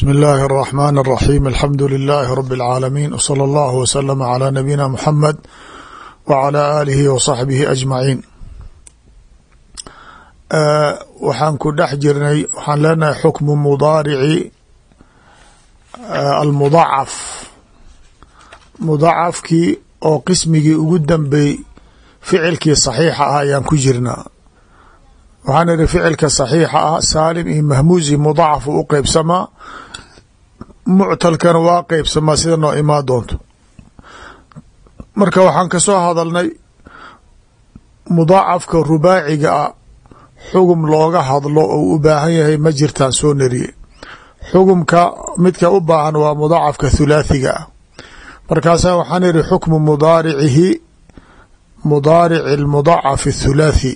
bsmi اllahi الرaxman الraxim alxamdu lilahi rab اlcaalamiin wslى اllah wslama clى nabiyina muxamed wclى aalihi wصaxbihi ajmaciin waxaan ku dhex jirnay waxaan leenahay xukmu mudaarici almudacaf mudacafkii oo qismigii ugu dambeey ficilkii saxiixa ah ayaan ku jirnaa waxaan ihi ficilka saxiixa ah saalim iyo mahmuusi mudacaf u qeybsamaa muctalkana waa qeybsamaa sida noo imaa doonto. Marka waxaan ka soo hadalnay mudacafka rubaaciga ah xugum looga hadlo ou u baahan yahay ma jirtaan soo nariye. Xugumka midka u baahan waa mudacafka thulaathiga ah. Markaasa waxaan ihi xukmu mudaaricihi mudaarici lmudacaf athulaathi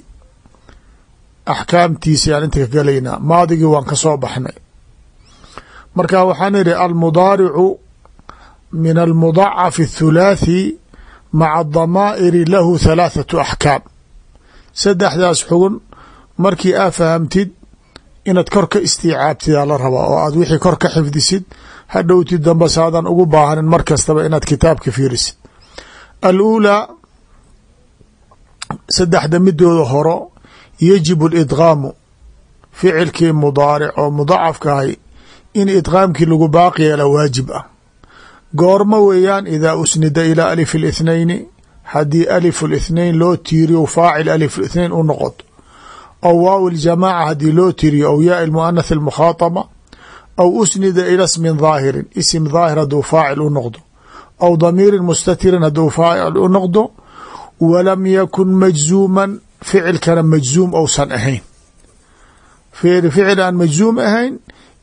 axkaamtiisi aan inta ka gelaynaa maadigii waan ka soo baxnay marka waxaan idhi almudaaricu min almudacaf athulaathi maca adamaa'iri lahu thalaathatu axkaam saddexdaas xugun markii aa fahamtid inaad kor ka istiicaabtidaa la rabaa oo aad wixii kor ka xifdisid hadhowtid damba saadan ugu baahanin mar kastaba inaad kitaabka fiirisid. Aluulaa saddexda midooda horo yajibu lidqaamu ficilkii mudaaric oo mudacafkahay in idqaamkii lagu baaqi yeela waajib ah goormo weeyaan idaa usnida ilaa alif اlithnayni haddii alif اlithnain loo tiiriyo faacil alif اlithnain u noqoto aw waaw اljamaaca haddii loo tiiriyo aw yaai muanath اlmukhaataba aw usnida ila smin dhaahirin isim dhaahir hadduu faacil u noqdo aw damiirin mustatirin hadduu faacil u noqdo walam yakun majzuuman ficilkana majzuum ousan ahayn ficil aan majzuum ahayn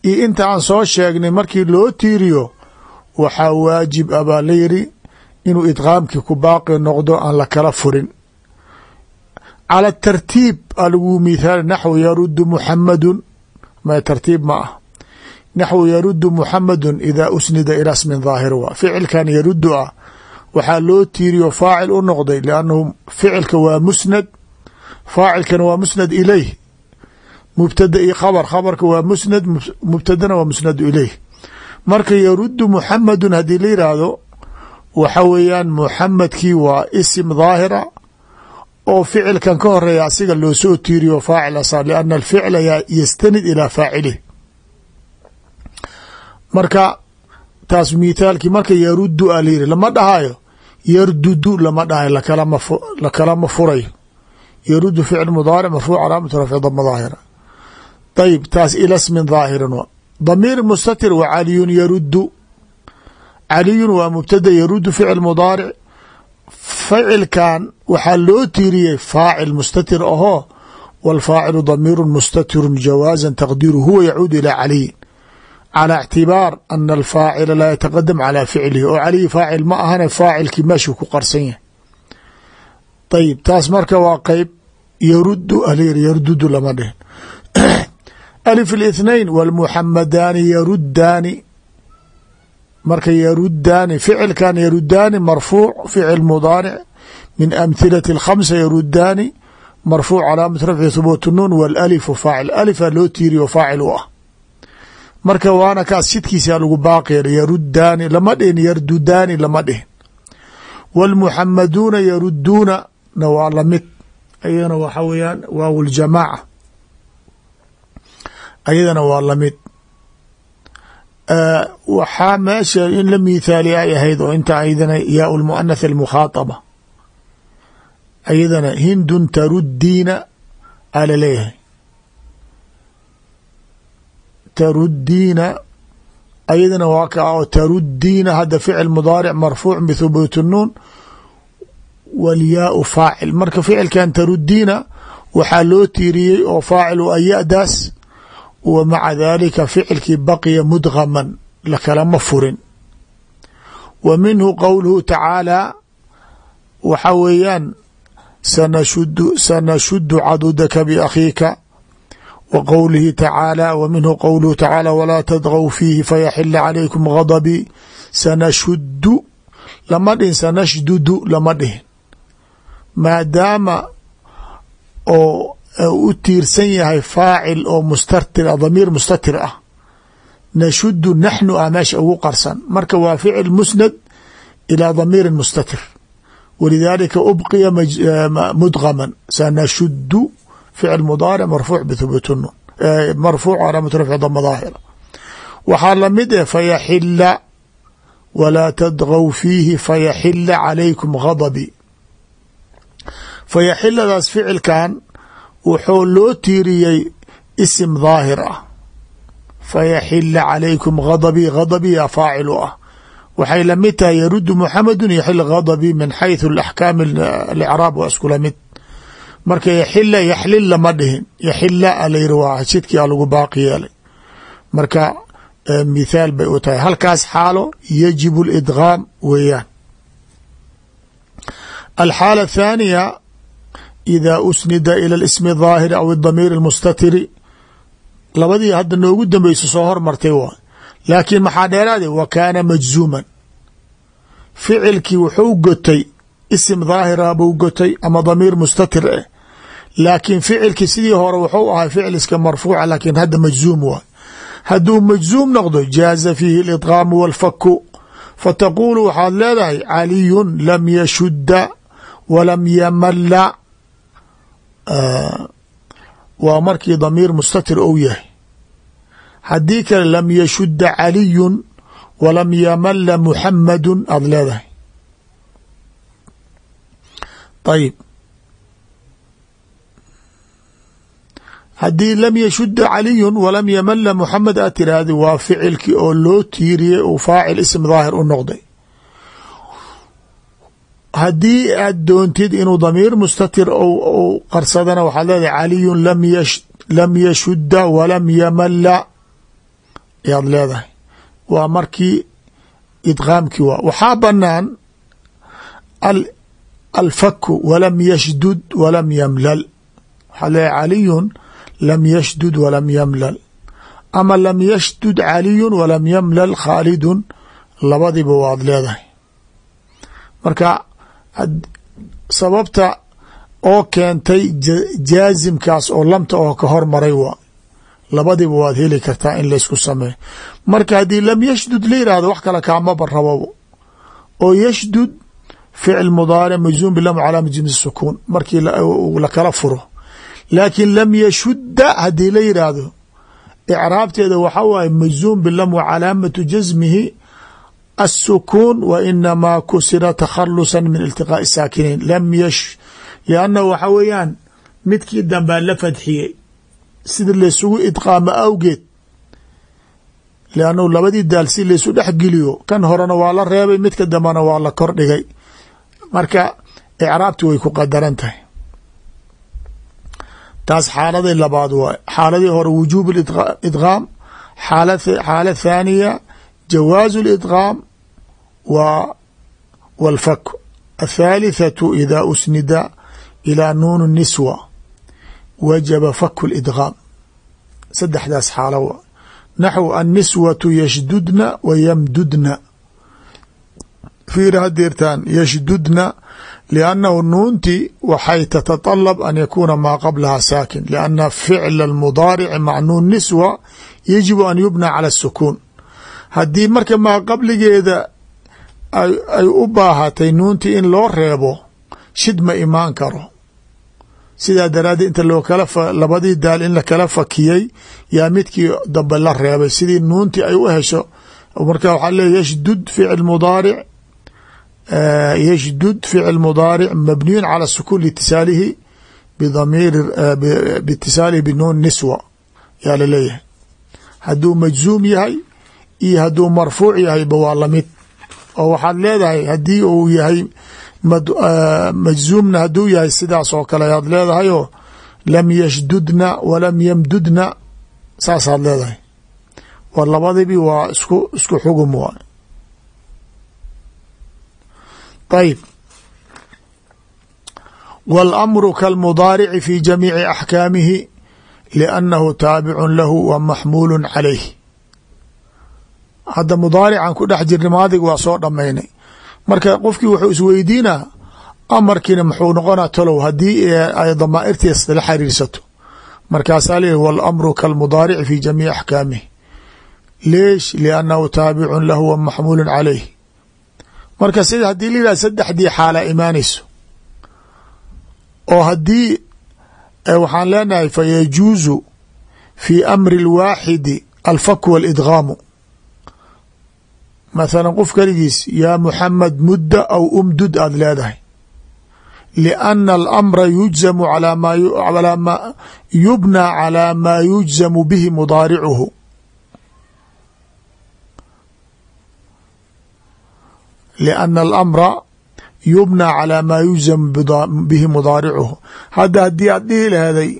iyo inta aan soo sheegnay markii loo tiiriyo waxaa waajib a baa la yiri inuu idqaamkii ku baaqi noqdo aan la kala furin. Cala tartiib a lagu mithaali naxwu yarudu muxamadun ma tartiib ma ah. Naxwu yarudu muxamadun idaa usnida ilaa smin dhaahir waa. Ficilkan yarudu ah waxaa loo tiiriyo faacil u noqday liannahu ficilka waa musnad. Faacilkana waa musnad ilayh mubtada iyo khabar. Khabarka waa musnad mubtadana waa musnadu ilayh. Marka yarudu muxamadun haddii la yiraahdo waxa weeyaan muxamedkii waa isim dhaahira oo ficilkan ka horreeya asiga loo soo tiiriyo faacil asa lianna alficla yastanid ilaa faacilih. Marka taas mithaalkii marka yarudu a layiri lama dhahayo yardudu lama dhahayo lakalama furayo. Yarudu ficl mudaaric marfuuc calaamatu rafci dama daahira ayb taas ila smin daahirin damiir mustatir wa caliyun yaruddu caliyun waa mubtada yaruddu ficil mudaaric ficilkan waxaa loo tiiriyey faacil mustatir ahoo walfaacilu damiiru mustatirun jawaazan taqdiiru huwa yacuudu ilaa caliyin calى اctibaar ana alfaacila laa yataqadam calaa ficlihi oo caliyi faacil ma ahane faacilkii meeshuu ku qarsan yahay ayib taas marka waa qeyb yaruddu alyr yardudu lama dhihin alif الاثnain wاlmuxamadaani yarudaani marka yarudaani ficilkan yarudaani marfuuc ficil mudaaric min amhilati اkhamsa yarudaani marfuuc calaamat rafci thubuut nuun wاlalifu faacil alifa loo tiiriyo faacil u ah marka waana kaas sidkiisa lagu baaqeera yarudaani lama dhihin yardudaani lama dhihin wاlmuxamaduuna yaruduuna na waa lamid ayadana waxa weeyaan waaw ljamaaca ayadana waa la mid waxaa meesha in la mithaaliya ay ahayd oo inta ayadana yaa lmuanath almukhaataba. Ayadana hindun taruddiina aa la leeyahay taruddiina ayadana waa ka oo taruddiina hadda ficil mudaaric marfuuc bithubuut nuun walyaau faacil. Marka ficilkan taruddiina waxaa loo tiiriyey oo faacilu ayadaas wa maca daalika ficilkii baqiya mudgaman lakalama furin. Wa minhu qowluhu tacaalaa waxa weeyaan sanashudu sanashudu cadudaka biakhiika wa qowlihi tacaalى wa minhu qowluhu tacaalى walaa tadgw fiihi fayaxila calaykum ghadabii sanashudu lama dhihin sanashdudu lama dhihin. Maadaama oo u tiirsan yahay faacil oo mustatir ah damiir mustatir ah. Nashudu naxnu ah meesha ugu qarsan. Marka waa ficil musnad ilaa damiiri mustatir. Walidaalika ubqiya mudgaman sanashudu ficil mudaaric marfuuc bithubuuti nun marfuuc calaamatu rafci dama daahira waxaa la mid eh fayaxila walaa tadgaw fiihi fayaxila calaykum ghadabii fayaxiladaas ficilkan wuxuu loo tiiriyey isim daahir ah. Fayaxila calaykum ghadabii ghadabiya faacil u ah. Waxay la mid tahay yarudu muxamedu yaxil ghadabii min xayثu axkaam acraab waa iskula mid. Marka yaxila yaxlil lama dhihin. Yaxila a layiri waa jidkia lagu baaqi yeelay. Marka mithaal bay u tahay. Halkaas xaalo yajibu اlidgaam weeyaan. Alxaala athaaniya idaa usnida ila alismi daahiri aw idamiir almustatiri labadii hadda noogu dambeyso soo hormartay waa laakiin maxaa dheeraaday wa kaana majzuuman ficilkii wuxuu gotay isim daahira buu gotay ama damiir mustatir ah laakiin ficilkii sidii hore wuxuu ahay ficil iska marfuuca laakiin hadda majzuum waa hadduu majzuum noqdo jaaza fiihi alidqaamu walfaku fataquulu waxaad leedahay caliyun lam yashuda walam yamalla waa markii damiir mustatir ou yahay. Haddii kale lam yashudda caliyun walam yamalla muxamadu aada leedahay. Ayib haddii lam yashudda caliyun walam yamalla muxamed aad tiraahdi waa ficilkii oo loo tiiriyey uu faacil ism daahir u noqday haddii aad doontid inuu damiir mustatir u qarsadana waxaad leedahay caliyun lam yashudda walam yamalla. Ayaad leedahay. Waa markii idqaamkii waa. Waxaa banaan alfaku walam yashdud walam yamlal. Waxaad leedahay caliyun lam yashdud walam yamlal. Ama lam yashdud caliyun walam yamlal khaalidun. Labadiba waad leedahay. Marka sababta oo keentay jaazimkaas oo lamta oo ka hormaray waa labadiba waad heli kartaa in laysku sameeyo. Marka haddii lam yashdud la yihahdo wax kale kaamaba rababo oo yashdud ficil mudaaric majzuum bilam calaama jimsi sukuun markii lakala furo. Laakiin lam yashudda haddii la yidhaahdo icraabteeda waxa waaye majzuum bilam wa calaamatu jasmihi السkون وإنmaa kusira تkhaلصا min التiقاء الساakiniin lam ysh لأnnahu waxa weeyaan midkii dambaa la fadxiyey sida laysugu idqaamo awgeed لأnnahu labadii daal si laysu dhex geliyo kan horena waa la reebay midka dambena waa la kor dhigay marka إcraabti way ku qadaran tahay taas xaaladii labaad waay xaaladii hore wujuub idغاam xaala ثaaniya jawaaز الإdغاam w اlfak الثالثة إذا أsnida إلى nuun النسوة wajaba fak الإdغاam saddexdaas xaalo w naxو النiswaة yshdudna w ymdudna fiir hadeertaan yshdudna لأnnahu nuunti waxay tتطلب an yakuuna maa qablaha saakin لأnna ficl الmdaaric mع nuun nisوة yaجib an yubnى calى السkuun haddii marka maa qabligeeda ay u baahatay nuuntii in loo reebo shid ma imaan karo. Sidaa daraaddeed inta loo kala labadii daal in la kala fakiyey yaa midkii dambe la reebay. Sidii nuuntii ay u hesho marka waxaa leeya yashdud ficil mudaaric yashdud ficil mudaaric mabniyun cala sukuun liitisaalihi bidamiir biitisaalihi binuun niswa yaa la leeyahay hadduu majzuum yahay iyo hadduu marfuuc yahayba waa la mid oo waxaad leedahay haddii uu yahay majzuumna hadduu yahay sidaas oo kale ayaad leedahayoo lam yashdudna walam yamdudna saasaad leedahay. War labadibi waa isku isku xugum waay ayb wاlamru kalmudaarici fi jamiici axkaamihi liannahu taabicun lahu wa maxmuulu calayh hadda mudaarican ku dhex jirna maadig waa soo dhamaynay marka qofkii wuxuu isweydiinaa amarkiina muxuu noqonaa talow haddii ay damaa'irtiis la xariirsato markaasaa leeyahy walamru kalmudaarici fi jamiici axkaamihi. Leesh liannahu taabicun lahu wa maxmuulun calayh marka sida haddii la yidhah saddexdii xaala imaanayso oo haddii waxaan leenahay fayajuuzu fi amri اlwaaxidi alfaku wاlidgaamu mathala qof keligiis yaa muxamed mudda aw umdud aada leedahay lianna alamra yujzamu alaa ma yubnى calى maa yujzamu bihi mudaaricuhu lianna alamra yubnى calى maa yujzamu bihi mudaaricuhu hadda haddii aad dhihi lahday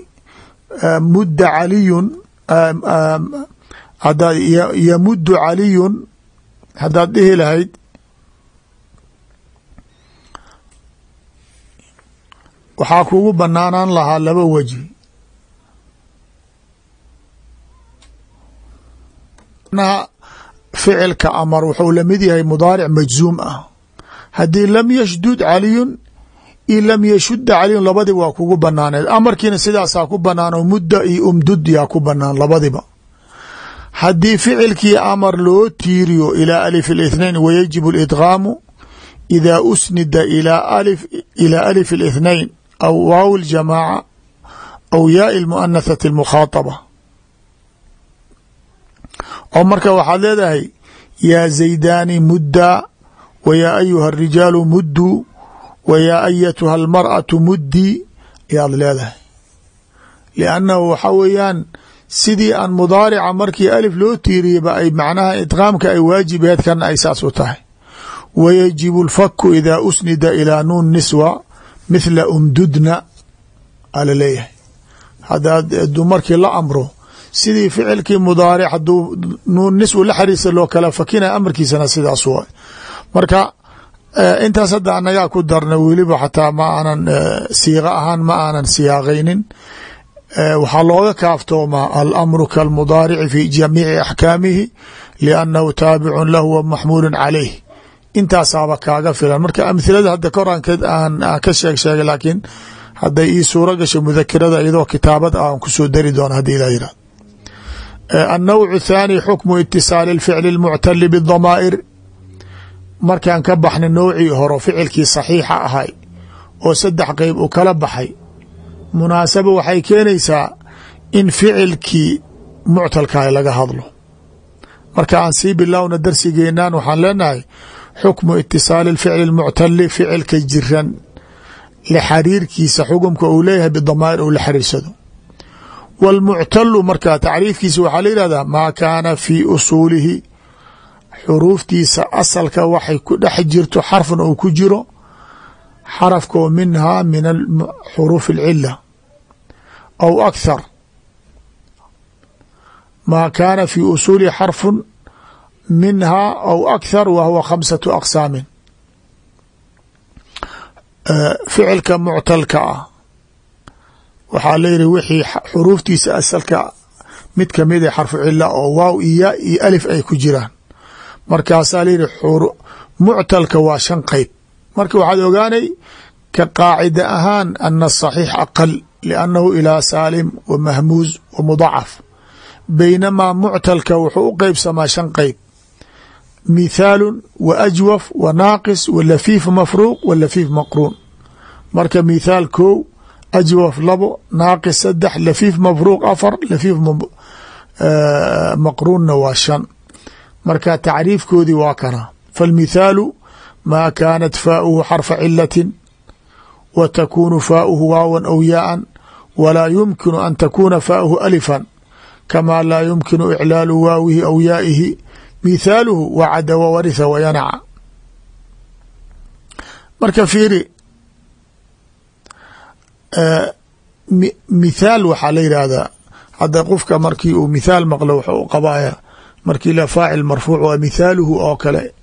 mudda caliyun hadaad yamuddu caliyun haddaad dhihi lahayd waxaa kugu banaanaan lahaa laba weji. Ficilka amar wuxuu la mid yahay mudaaric majzuum ah. Haddii lam yashdud caliyun io lam yashudda caliyun labadiba waa kugu banaaneed amarkiina sidaasaa ku banaan oo mudda iyo umdud yaa ku banaan labadiba haddii ficilkii amar loo tiiriyo ilaa alif الاثnain wayajib اlidgaamu idaa usnida ilaa alif الاثnain aw waaw اljamaaca aw yaai اlmuanathati اlmukhaaطaba oo marka waxaad leedahay yaa zaydaani muddaa wa yaa ayuha الrijaalu mudduu wa yaa ayatuha اlmarأaةu muddii ayaad leedahay liannahu waxaa weeyaan sidii aan mudaarica markii alif loo tiiriyaba ay macnaha idqaamka ay waajibeed kana ay saas u tahay. Wa yajibu اlfaku idaa usnida ilaa nuun niswa mithla umdudna ala leeyahay. Hadaad markii la amro sidii ficilkii mudaaric haduu nuun niswa la xariisa loo kala fakina amarkiisana sidaas wa marka intaas hadda anagaa ku darna weliba xataa ma aanan siiqa ahaan ma aanan siyaaqaynin Eh, waxaa looga kaaftoomaa alamru kalmudaarici fi jamiici axkaamihi liannahu taabicun lahu wa maxmuulu calayh intaasaaba kaaga filan. Marka amhilada hadda kor aan ka sheeg sheegay laakiin hadday ii suuro gashay mudakirada iyadoo kitaabada aan ku soo dari doono haddii la yiraahdo eh, annawcu thaani xukmu itisaali lficli lmuctali bidamaa'ir markaan ka baxnay nowcii horo ficilkii saxiixa ahay oo saddex qeyb u kala baxay munaasaba waxay keenaysaa in ficilkii muctalkaah laga hadlo marka aan sii bilowna darsigeenan waxaan leenahay xukmu itisaali اlficli اlmuctali ficilka jiran lxariirkiisa xukumka uu leeyahay bidamaa'ir ou la xariirsado wاlmuctalu marka tacriifkiisa waxaa la yihahdaa maa kaana fii usuulihi xuruuftiisa asalka waxay ku dhex jirto xarfun ou ku jiro xarafkoo minhaa min xuruuf اlcila aw akhar maa kaana fii usuulihi xarfun minhaa aw akhar wa huwa khamsatu aqsaamin ficilka muctalka ah waxaa layihi wixii xuruuftiisa asalka mid ka mid a xarfu cila oo waaw iyo iyo alif ay ku jiraan markaasaa layihi muctalka waa shan qeyb marka waxaad ogaanay ka qaacida ahaan ana asaxiix aqal liannahu ilaa saalim wa mahmuuz wa mudacaf baynamaa muctalka wuxuu u qeybsamaa shan qeyb mithaalu wa ajwaf wa naaqis wa lafiif mafruuq wa lafiif maqruun marka mithaal kow ajwaf labo naaqis saddex lafiif mafruuq afar lafiif maqruunna waa shan marka tacriifkoodii waa kana faاlmithaalu maa kaanat faauhu xarfa cilatin wa takuunu faauhu waawan aw yaaan walaa yumkinu an takuuna faauhu alifan kamaa laa yumkinu iclaalu waawihi aw yaaihi mithaaluhu wacada wawaritha wayanaca marka fiiri mithaal waxaa la yidhaahdaa hadda qofka markii uu mithaal maqlo wuxuu qabaya markii la faacil marfuuc waa mithaaluhu oo kale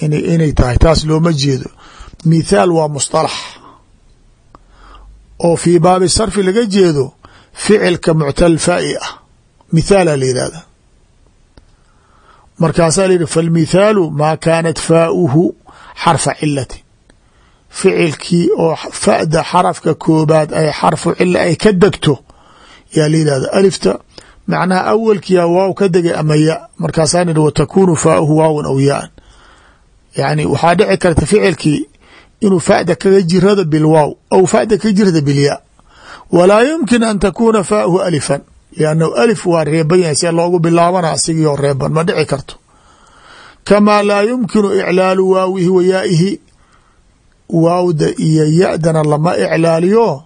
inay tahay taas looma jeedo. Mithaal waa musطalax oo fii baabi sarfi laga jeedo ficilka muctal faa'i ah mithaala la yihahda markaasaa layihi falmithaalu maa kaanat faauhu xarfa cilati ficilkii oo fa'da xarafka koobaad ay xarfu cila ay ka degto yaa la yihahda alifta macnaha awalkiya waaw ka degay ama ya markaasaan idhi watakunu faauhu waawan aw yaan. Yani waxaa dhici karta ficilkii inuu fa'da kaga jirado bilwaaw aw fa'da kaga jirada bilyaa walaa yumkin an takuna faauhu alifan liannahu alif waa reeban yahay see loogu bilaabana asigiioo reeban ma dhici karto. Kamaa laa yumkinu iclaalu waawihi wa yaa'ihi waawda iyo ya-dana lama iclaaliyo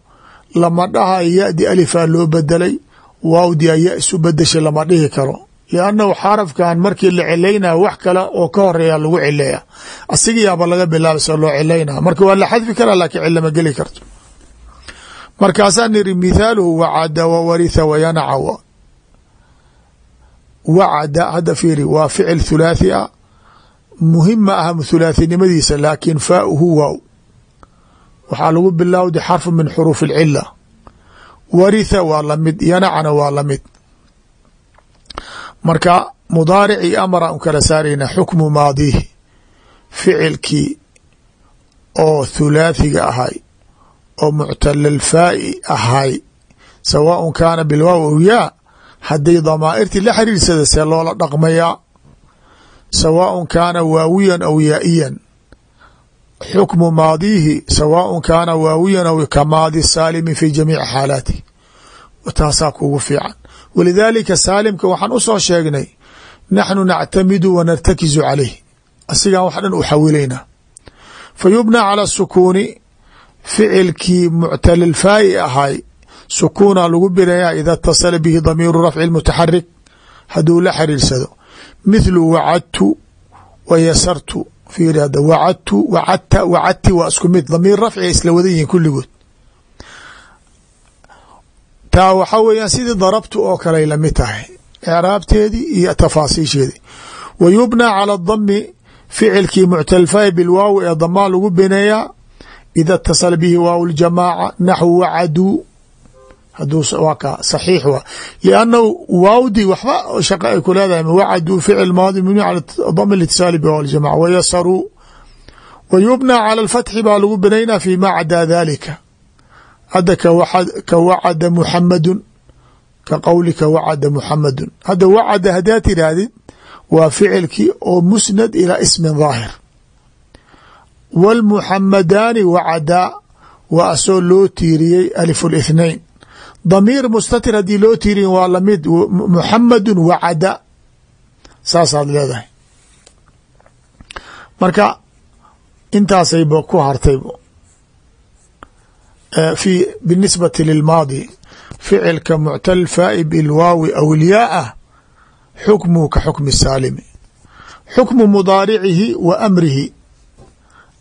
lama dhahayo ya-di alifaa loo bedelay waawdi aya isu bedeshay lama dhihi karo liannahu xarafkan markii la cilaynaya wax kale oo ka horreeya lagu cileeya asigayaaba laga bilaaba se loo cilaynaya marka waa la xadfi karaa laakiin cilama geli karto markaasaa niri mithaaluhu wacada wawaritha wayanaca wacada hadda fiiri waa ficil thulaathi a muhiim ma aha thulaathinimadiisa laakiin faauhu waaw waxaa lagu bilowda xarfu min xuruuf اlcila waritha waa la mid waa la mid marka mudaaricii amara u kala saaraynaa xukmu maadiihi ficilkii oo thulaathiga ahay oo muctalalfaa'i ahay sawaaun kaana bilwaaw ow yaa hadday damaa'irtii la xiriirsada see loola dhaqmayaa sawaaun kaana waawiyan aw yaa'iyan. Xukmu maadiihi sawaaun kaana waawiyan aw ka maadi saalimi fi jamiici xaalaatih taasaa kugu fiican walidaalika saalimka waxaan u soo sheegnay naxnu nactamidu wanartakizu caleyh asigan wax dhan u xawilayna fa yubna cala sukuuni ficilkii muctalilfaa'i ahay sukuuna lagu binayaa ida اtasala bihi damiiru rafci اlmutaxarik hadduu la xiriirsado mithlu wacadtu wa yasartu. Fiiri hadda wacadtu wacadta wacadti waa isku mid damiir rafciga isla wada yihiin kulligood taa waxaa weeyaan sidii darabtu oo kaley la mid tahay icraabteedii iyo tafaasiisheedii. Wa yubnaa cala dami ficilkii muctalfaa'i bilwaawi ee damaan lagu bineeyaa ida اtasala bihi waaw ljamaaca naxwu wacaduu haduu waa ka saxiix wa. Liannahu waawdii waxba shaqa ay ku leedahay wacaduu ficil maadi mabni cala dami litisaali biwaaw ljamaca wayasaruu wa yubnaa cala alfatxi baa lagu binaynaa fi ma dalika hadda ka wacada muxamadun ka qowlika wacada muxamadun hadda wacada haddaad tidhaahdid waa ficilkii oo musnad ilaa ismin daahir wاlmuxamadaani wacadaa waa asoo loo tiiriyey alif اlithnain damiir mustatir haddii loo tiiriyin waa la mid muxamadu wacada. Saasaad leedahay. Marka intaasayba ku hartaybo binisbati lilmaadi ficilka muctal faaib ilwaawi aw ilyaa ah xukmuhu ka xukmi saalimi xukmu mudaaricihi wa amrihi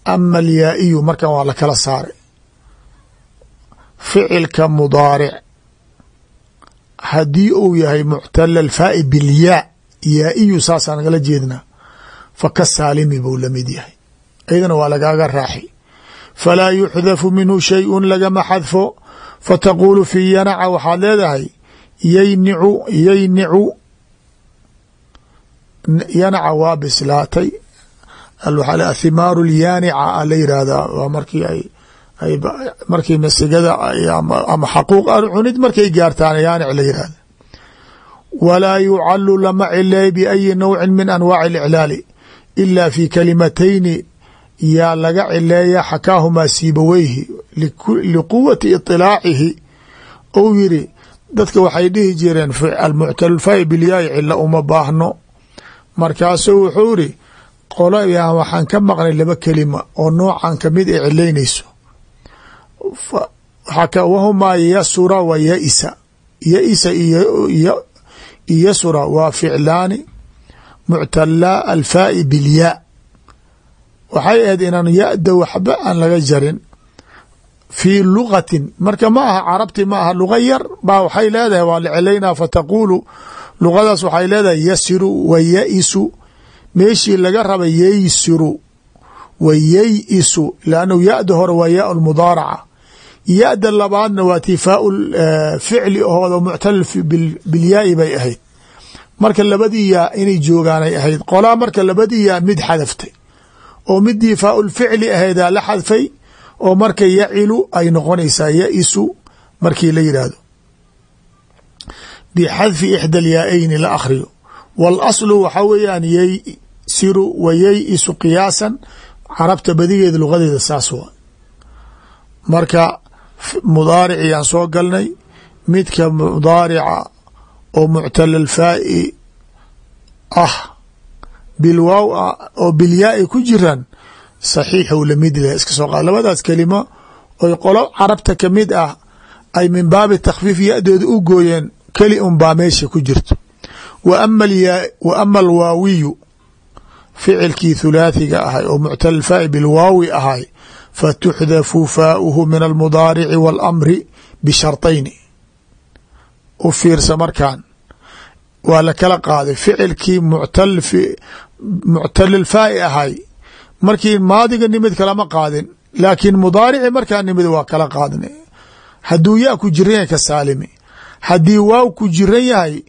ama alyaa'iyu markan waa la kala saaray ficilka mudaaric haddii uu yahay muctala alfaa'ib bilyaa yaa'iyu saasaan nagala jeednaa fa ka saalimi buu la mid yahay ayadana waa lagaaga raaxi falaa yuxdafu minhu shayun lagama xadfo fataquulu fii yanaca waxaad leedahay yaynicu yaynicu yanaca waa bislaatay thimaaru lyanica a la yihahdaa waa markii ay markii masigada ama xaquuq aan cunid markay gaartaan yaanic la yihahda walaa yucalu lama cileey biayi nawcin min anwaaci اliclaali ila fi kalimatayni yaa laga cileeya xakaahumaa siibaweyhi liquwati iطilaacihi ou yiri dadka waxay dhihi jireen almuctalfai bilyaai cilo uma baahno. Markaasuu wuxuu iri qola yaa waxaan ka maqnay laba kelima oo noocan ka mid ay cilaynayso wahumaa yasura wa yaisa. Yaisa iyo yasura waa ficlaani. Muctalaa alfaai bilyaa waxay ahayd inaan ya-da waxba aan laga jarin. Fii lugatin marka ma aha carabti ma aha luga yar baa waxay leedahay waa la celaynaa fataquulu lugadaas waxay leedahay yasiru wa yaisu. Meeshii laga raba yaysiru wa yayisu lannu ya-da hore waa yaa mudaaraca. Ya-da labaadna waa tifaau ficli ahooda muctal bilyaai bay ahayd. Marka labadii yaa inay joogaanay ahayd. Qolaa marka labadii yaa mid xadaftay oo midii faaulficli ahaydaa la xadfay oo marka yacilu ay noqonaysaa yaisu markii la yidhaahdo. Bixadfi ixda alyaa-eyni la akhriyo. Waalaslu waxaa weeyaan yaysiru wa yay-isu qiyaasan carabta badigeeda lugadeeda saas waa. Marka mudaariciyaan soo galnay midka mudaarica oo muctalalfaa'i ah bilwaaw ah oo bilyaai ku jiraan saxiixow la mid leh iska soo qaad labadaas kelimo oy qolo carabta ka mid ah ay min baabi takhfiif ya-dooda u gooyeen keli un baa meesha ku jirto. Wa ama alwaawiyu ficilkii thulaathiga ahay oo muctalalfaa'i bilwaawi ahay fatuxdafu faauhu min almudaarici waalamri bisharطayni u fiirsa markaan waa la kala qaaday ficilkii muctalilfaa'i ahay. Markii maadiga nimid kalama qaadin laakiin mudaarici markaa nimid waa kala qaadna hadduu yaa ku jiran yahay ka saalimi. Haddii waaw ku jiran yahay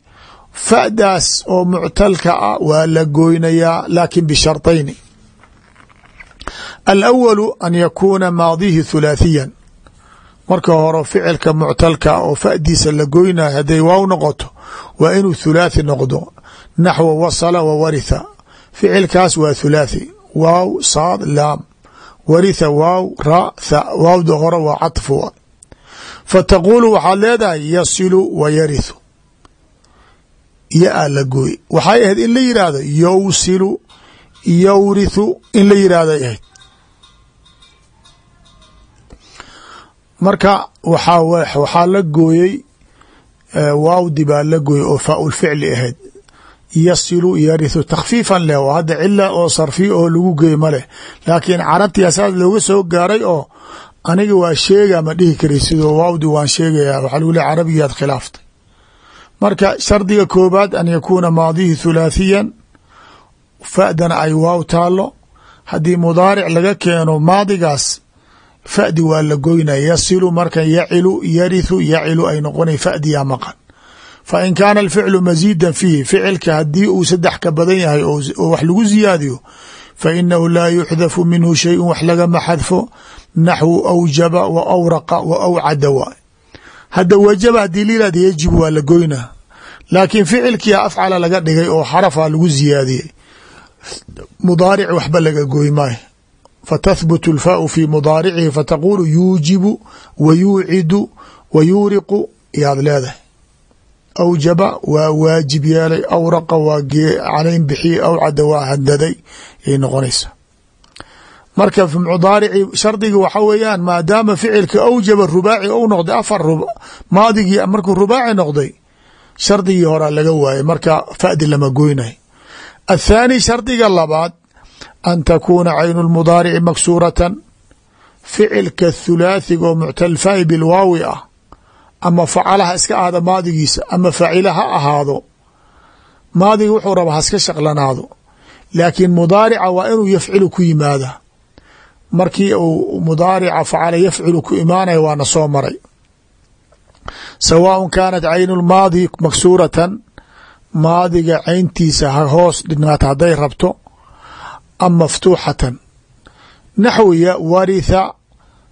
fa'daas oo muctalka ah waa la goynayaa laakin bisharطayni alawalu an yakuuna maadihi thulaathiyan. Marka hore ficilka muctalka oo fa'diisa la goynayo hadday waaw noqoto waa inuu thulaathi noqdo naxwa wasala wa waritha ficilkaas waa thulaathi. Waaw saad laam. Waritha waaw ra tha. Waawda hore waa caطfu fataquulu waxaad leedahay yasilu wa yarithu. Ya-a la gooy. Waxay ahayd in la yidhaahdo yowsilu yowrithu in la yidhaahday ahayd. Marka waxaa waxaa la gooyey waawdi baa la gooyey oo faaulficli ahayd yasilu yarithu takhfiifan leh oo hadda cila oo sarfiya oo lagu geey ma leh. Laakiin carabtii saas looga soo gaaray oo aniga waa sheega ma dhihi kari sidoo waawdi waan sheegaya waxaa lagu le carabiyaad khilaaftay marka shardiga koobaad an yakuuna maadihi thulaathiyan fa'dana ay waaw taalo haddii mudaaric laga keeno maadigaas fa'di waa la goynaya yasilu marka yacilu yarithu yacilu ay noqonay fa'diyaa maqan fa in kaana alficlu masiidan fiihi ficilka haddii uu saddex ka badan yahay oo wax lagu ziyaadiyo fa inahu laa yuxdafu minhu shayun wax lagama xadfo naxwu awjaba wa awraqa wa awcada waay hadda wajaba haddii la yihahda yajibu waa la goynaa laakiin ficilkia afcala laga dhigay oo xarafa lagu ziyaadiyey mudaaric waxba laga goy maayo fatahbut اlfaau fi mudaaricihi fataqulu yuujibu wa yuucidu wa yuuriqu yaad leedahay awjaba waa waajib yeelay awraqa waa calayn bixiye awcada waa hadaday yay noqonaysa marka mudaarici shardiga waxa weeyaan maadaama ficilka awjaba rubaaci ou noqday afar maadigii markuu rubaaci noqday shardigii horaa laga waayay marka fadi lama goynay athaani shardiga labaad an takuuna caynu lmudaarici maksuuratan ficilka thulaathiga oo muctalfaa'i bilwaawi ah ama facalaha iska ahda maadigiisa ama facila ha ahaado maadigi wuxuu raba haska shaqlanaado. Laakiin mudaarica waa inuu yafcilu ku yimaada. Markii uu mudaarica facala yafcilu ku imaanaya waana soo maray. Sawaaء kaanat caynu lmaadi maksuuratan maadiga cayntiisa ha hoos dhignaata hadday rabto am maftuuxatan. Naxwi waritha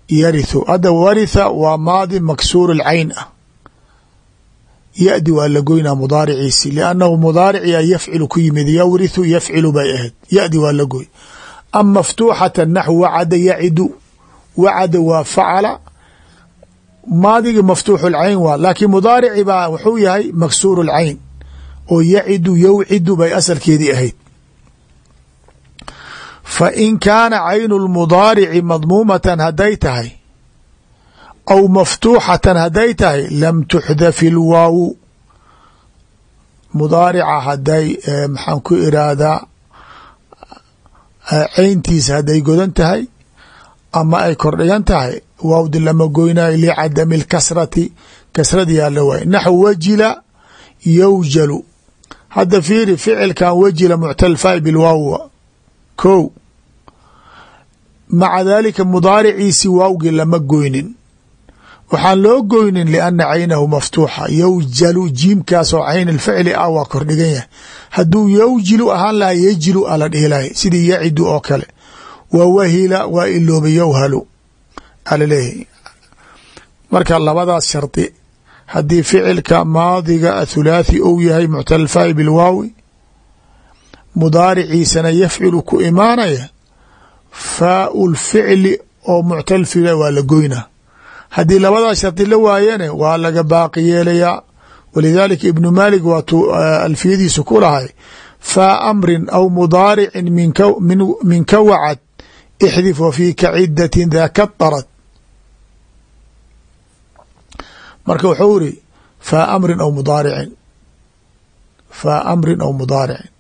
yarithu hadda waritha waa maadi maksuur اlcayn ah. Yadi waa la goynaa mudaariciisi liannahu mudaariciya yafcilu ku yimid yawrithu yafcilu bay ahayd. Yadi waa la goy. Am maftuuxatan naxw wacada yacidu. Wacada waa facala. Maadigii maftuuxu lcayn waa laakiin mudaarici baa wuxuu yahay maksuur اlcayn oo yacidu yowcidu bay asalkeedii ahayd fa in kaana caynu lmudaarici madmuumatan hadday tahay aw maftuuxatan hadday tahay lam tuxdaf ilwaawu mudaarica haday maxaan ku iraahdaa cayntiisa hadday godan tahay ama ay kordhigan tahay waawdi lama goynayo licadami اlkasrati kasradiyaa la waay. Naxw wajila yowjalu hadda fiiri ficilkan wajila muctalfaa bilwaawa ko maca dalika mudaariciisi waawgi lama goynin. Waxaan loo goynin liana caynahu maftuuxa. Yowjalu jiimkaasoo cayn alficli ah waa kordhigan yahay. Hadduu yowjilu ahaan laha yejilu a la dhihi lahay sidii yacidu oo kale. Wa wahila waa ilooba yowhalu alaleeyahy marka labadaas shardi haddii ficilka maadiga thulaathi ou yahay muctalfaa'i bilwaawi mudaariciisana yafcilu ku imaanaya faau lficli oo muctalfila waa la goynaa haddii labadaa shardi la waayane waa laga baaqi yeelayaa. Walidaalika ibnu maalik waatuu alfiyadiisa ku lahay faa amrin aw mudaaricin min ka wacad ixdif wa fii ka cidatin daaka darad marka wuxuu iri faa amrin aw mudaaricin. Faa amrin aw mudaaricin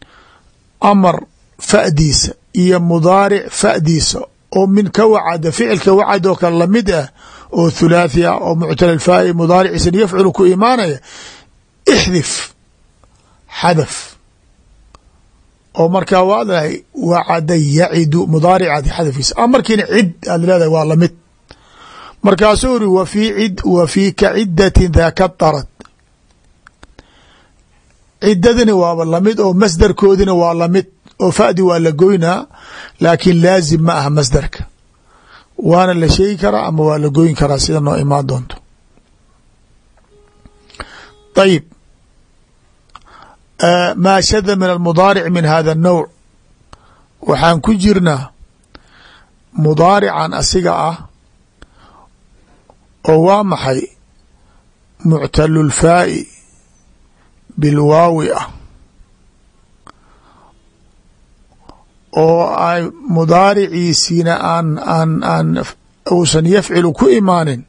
amar fadiisa iyo mudaaric fadiisa oo min ka wacada ficilka wacad oo kale la mid ah oo thulaathi ah oo muctal faai mudaariciisan yafculu ku imaanaya ixdif xadaf. Oo markaa waadahay wacada yacidu mudaaricaadi xadafkiisa amarkiina cid aad leedahay waa la mid. Markaasuu iri wa fii ka cidatin daaka darad cidadina waaba la mid oo masdarkoodina waa la mid oo fadi waa la goynaa laakiin laazim ma aha masdarka. Waana la sheegi karaa ama waa la goyn karaa sida noo imaan doonto. Ayib maa shada min almudaaric min hada الnowc waxaan ku jirnaa mudaarican asiga ah oo waa maxay? Muctalulfaa'i bilwaawi ah oo ay mudaariciisiina aan aan aan uusan yafcilu ku imaanin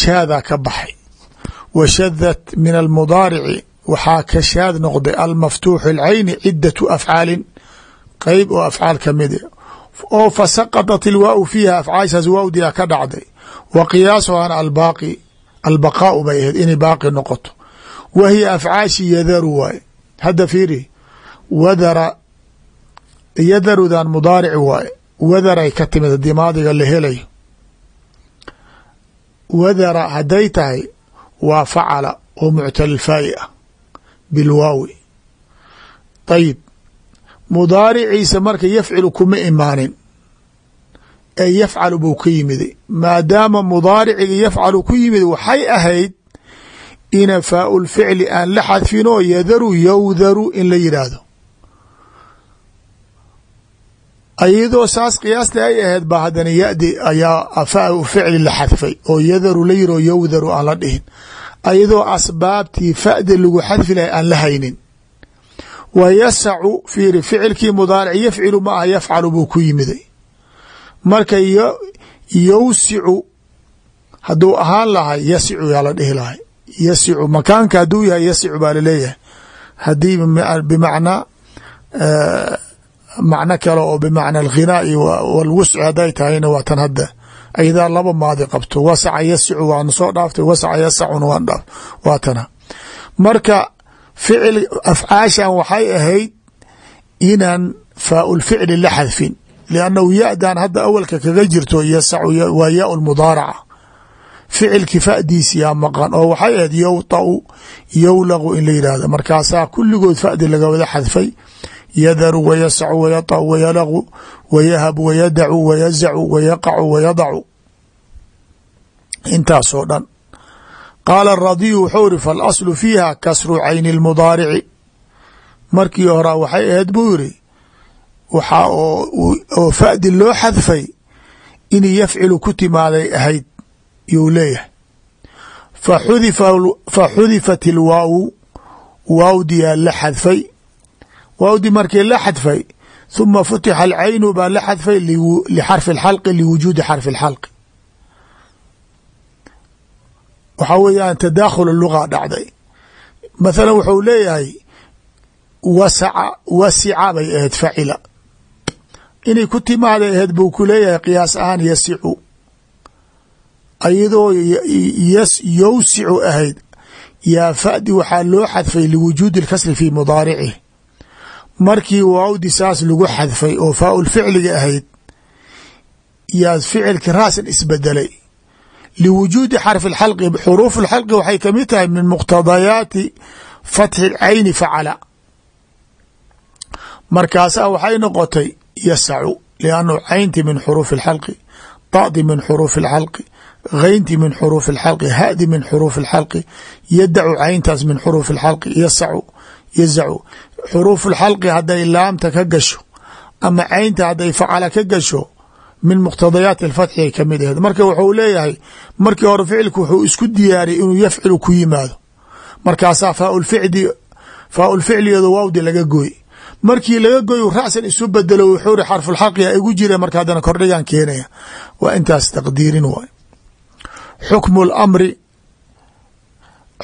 shaadaa ka baxay. Wa shadat min almudaarici waxaa ka shaad noqday almaftuuxu alcayni cidatu afcaalin qeyb oo afcaal kamida oo fa saqadat ilwaau fiiha afcaashaas waawdiyaa ka dhacday. Wa qiyaasuhana albaaqi albaqaau bay ahayd inay baaqi noqoto wa hiya afcaashi yadaru waaye hadda fiiri wadara yadarudan mudaarici waaye wadaray ka timid haddii maadiga la helayo wadara hadday tahay waa facala oo muctalfaa'i ah bilwaawi ayib mudaariciisa marka yafcilu kuma imaanin ee yafcalu buu ka yimiday maadaama mudaariciga yafcalu ku yimid waxay ahayd ina faau lficli aan la xadfin oo yadaru yowdaru in la yidhaahdo ayadoo saas qiyaasta ay ahayd ba haddana yadi ayaa faau ficli la xadfay oo yadaru la yiri oo yowdaru aan la dhihin. Ayadoo asbaabtii fa'da lagu xadfi lahay aan la haynin. Wa yasacu fiiri ficilkii mudaaric yafcilu ma aha yafcalu buu ku yimiday. Marka yowsicu hadduu ahaan lahay yasicu yaa la dhihi lahay yasicu makaanka hadduu yahay yasicu baa la leeyahay haddii bimacnaa macno kale oo bimacna alghinaa'i walwusci hadday tahayna waa tan hadda. Ayadaa laba maadi qabto wasaca yasicu waana soo dhaaftay wasaca yasacuna waan dhaaf waa tana. Marka ficil afcaashan waxay ahayd inaan faaulficli la xadfin liannahu ya-dan hadda awalka kaga jirto yasacu waa yaa ficilki fadiisi yaa maqan oo waxay ahayd yowtau yowlaqu in la yidhaahdo markaasaa kulligood fadi laga wada xadfay. Yadaru wayasacu wayatau wayalaqu wayahabu wayadacu wayazacu wayaqacu wayadacu intaasoo dhan. Qaala radiyu wuxuu iri falaslu fiiha kasru cayni lmudaarici markii horaa waxay ahayd buu yiri waxaa oo fadi loo xadfay in yafcilu ku timaaday ahayd yuu leeyahay. Fa xudifat ilwaawu waawdiyaa la xadfay. Waawdi markii la xadfay huma futixa alcaynu baa la xadfay lixarfi اlxalqi liwujuudi xarfi اlxalqi waxaa weeyaan tadaakhul luga dhacday. Mathala wuxuu leeyahay wasaca wasica bay ahayd facila inay ku timaaday ahayd buu ku leeyahay qiyaas ahaan yasicu ayadoo yowsicu ahayd yaa fadi waxaa loo xadfay liwujuudi اlkasri fi mudaaricih markii waawdi saas lagu xadfay oo faaul ficliga ahayd yaa ficilki raasan isbedelay liwujuudi xarfi اxalqi xuruuf اlxalqi waxay kamid tahay min muqtadayaati fatxi cayni facala markaasaa waxay noqotay yasacu liannu caynti min xuruufi اlxalqi da'di min xuruufi اlxalqi haynti min xuruufi اlxalqi hadi min xuruufi اlxalqi yadacu cayntaas min xuruufi اlxalqi yasacu yazacu xuruufu اlxalqi hadday laamta ka gasho ama caynta hadday facala ka gasho min muqtadayaati اlfatxi ay kamid aheed marka wuxuu leeyahay markii hore ficilku wuxuu isku diyaariyay inuu yafcilu ku yimaado markaasaa faaulficdi faaulficligeedu waawdi laga gooy markii laga gooy racsan isu bedelo wuxuu ri xarfulxaqiga igu jira marka haddana kordhigaan keenaya waa intaas taqdiirin waay xukmu lamri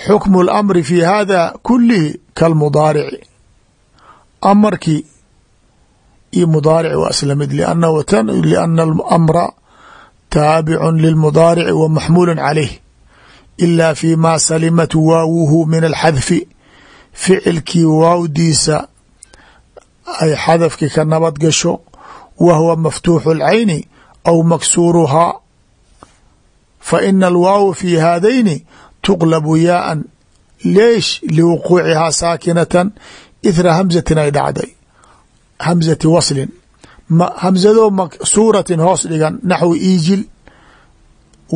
xukmu اlamri fi hada kulihi kalmudaarici amarkii iyo mudaarici waa isla mid liana alamra taabicun lilmudaarici wa maxmuulu calayh ila fi ma salimat waawuhu min alxadfi ficilkii waawdiisa ay xadafkii ka nabad gasho wa huwa maftuuxu اlcayni aw maksuuruhaa fa ina alwaaw fi haadayni tuqlabu yaaan leesh liwuquucihaa saakinatan ithra hamzatin ay dhacday hamzati waslin hamzadoo maksuuratin hoos dhigan naxwi iijil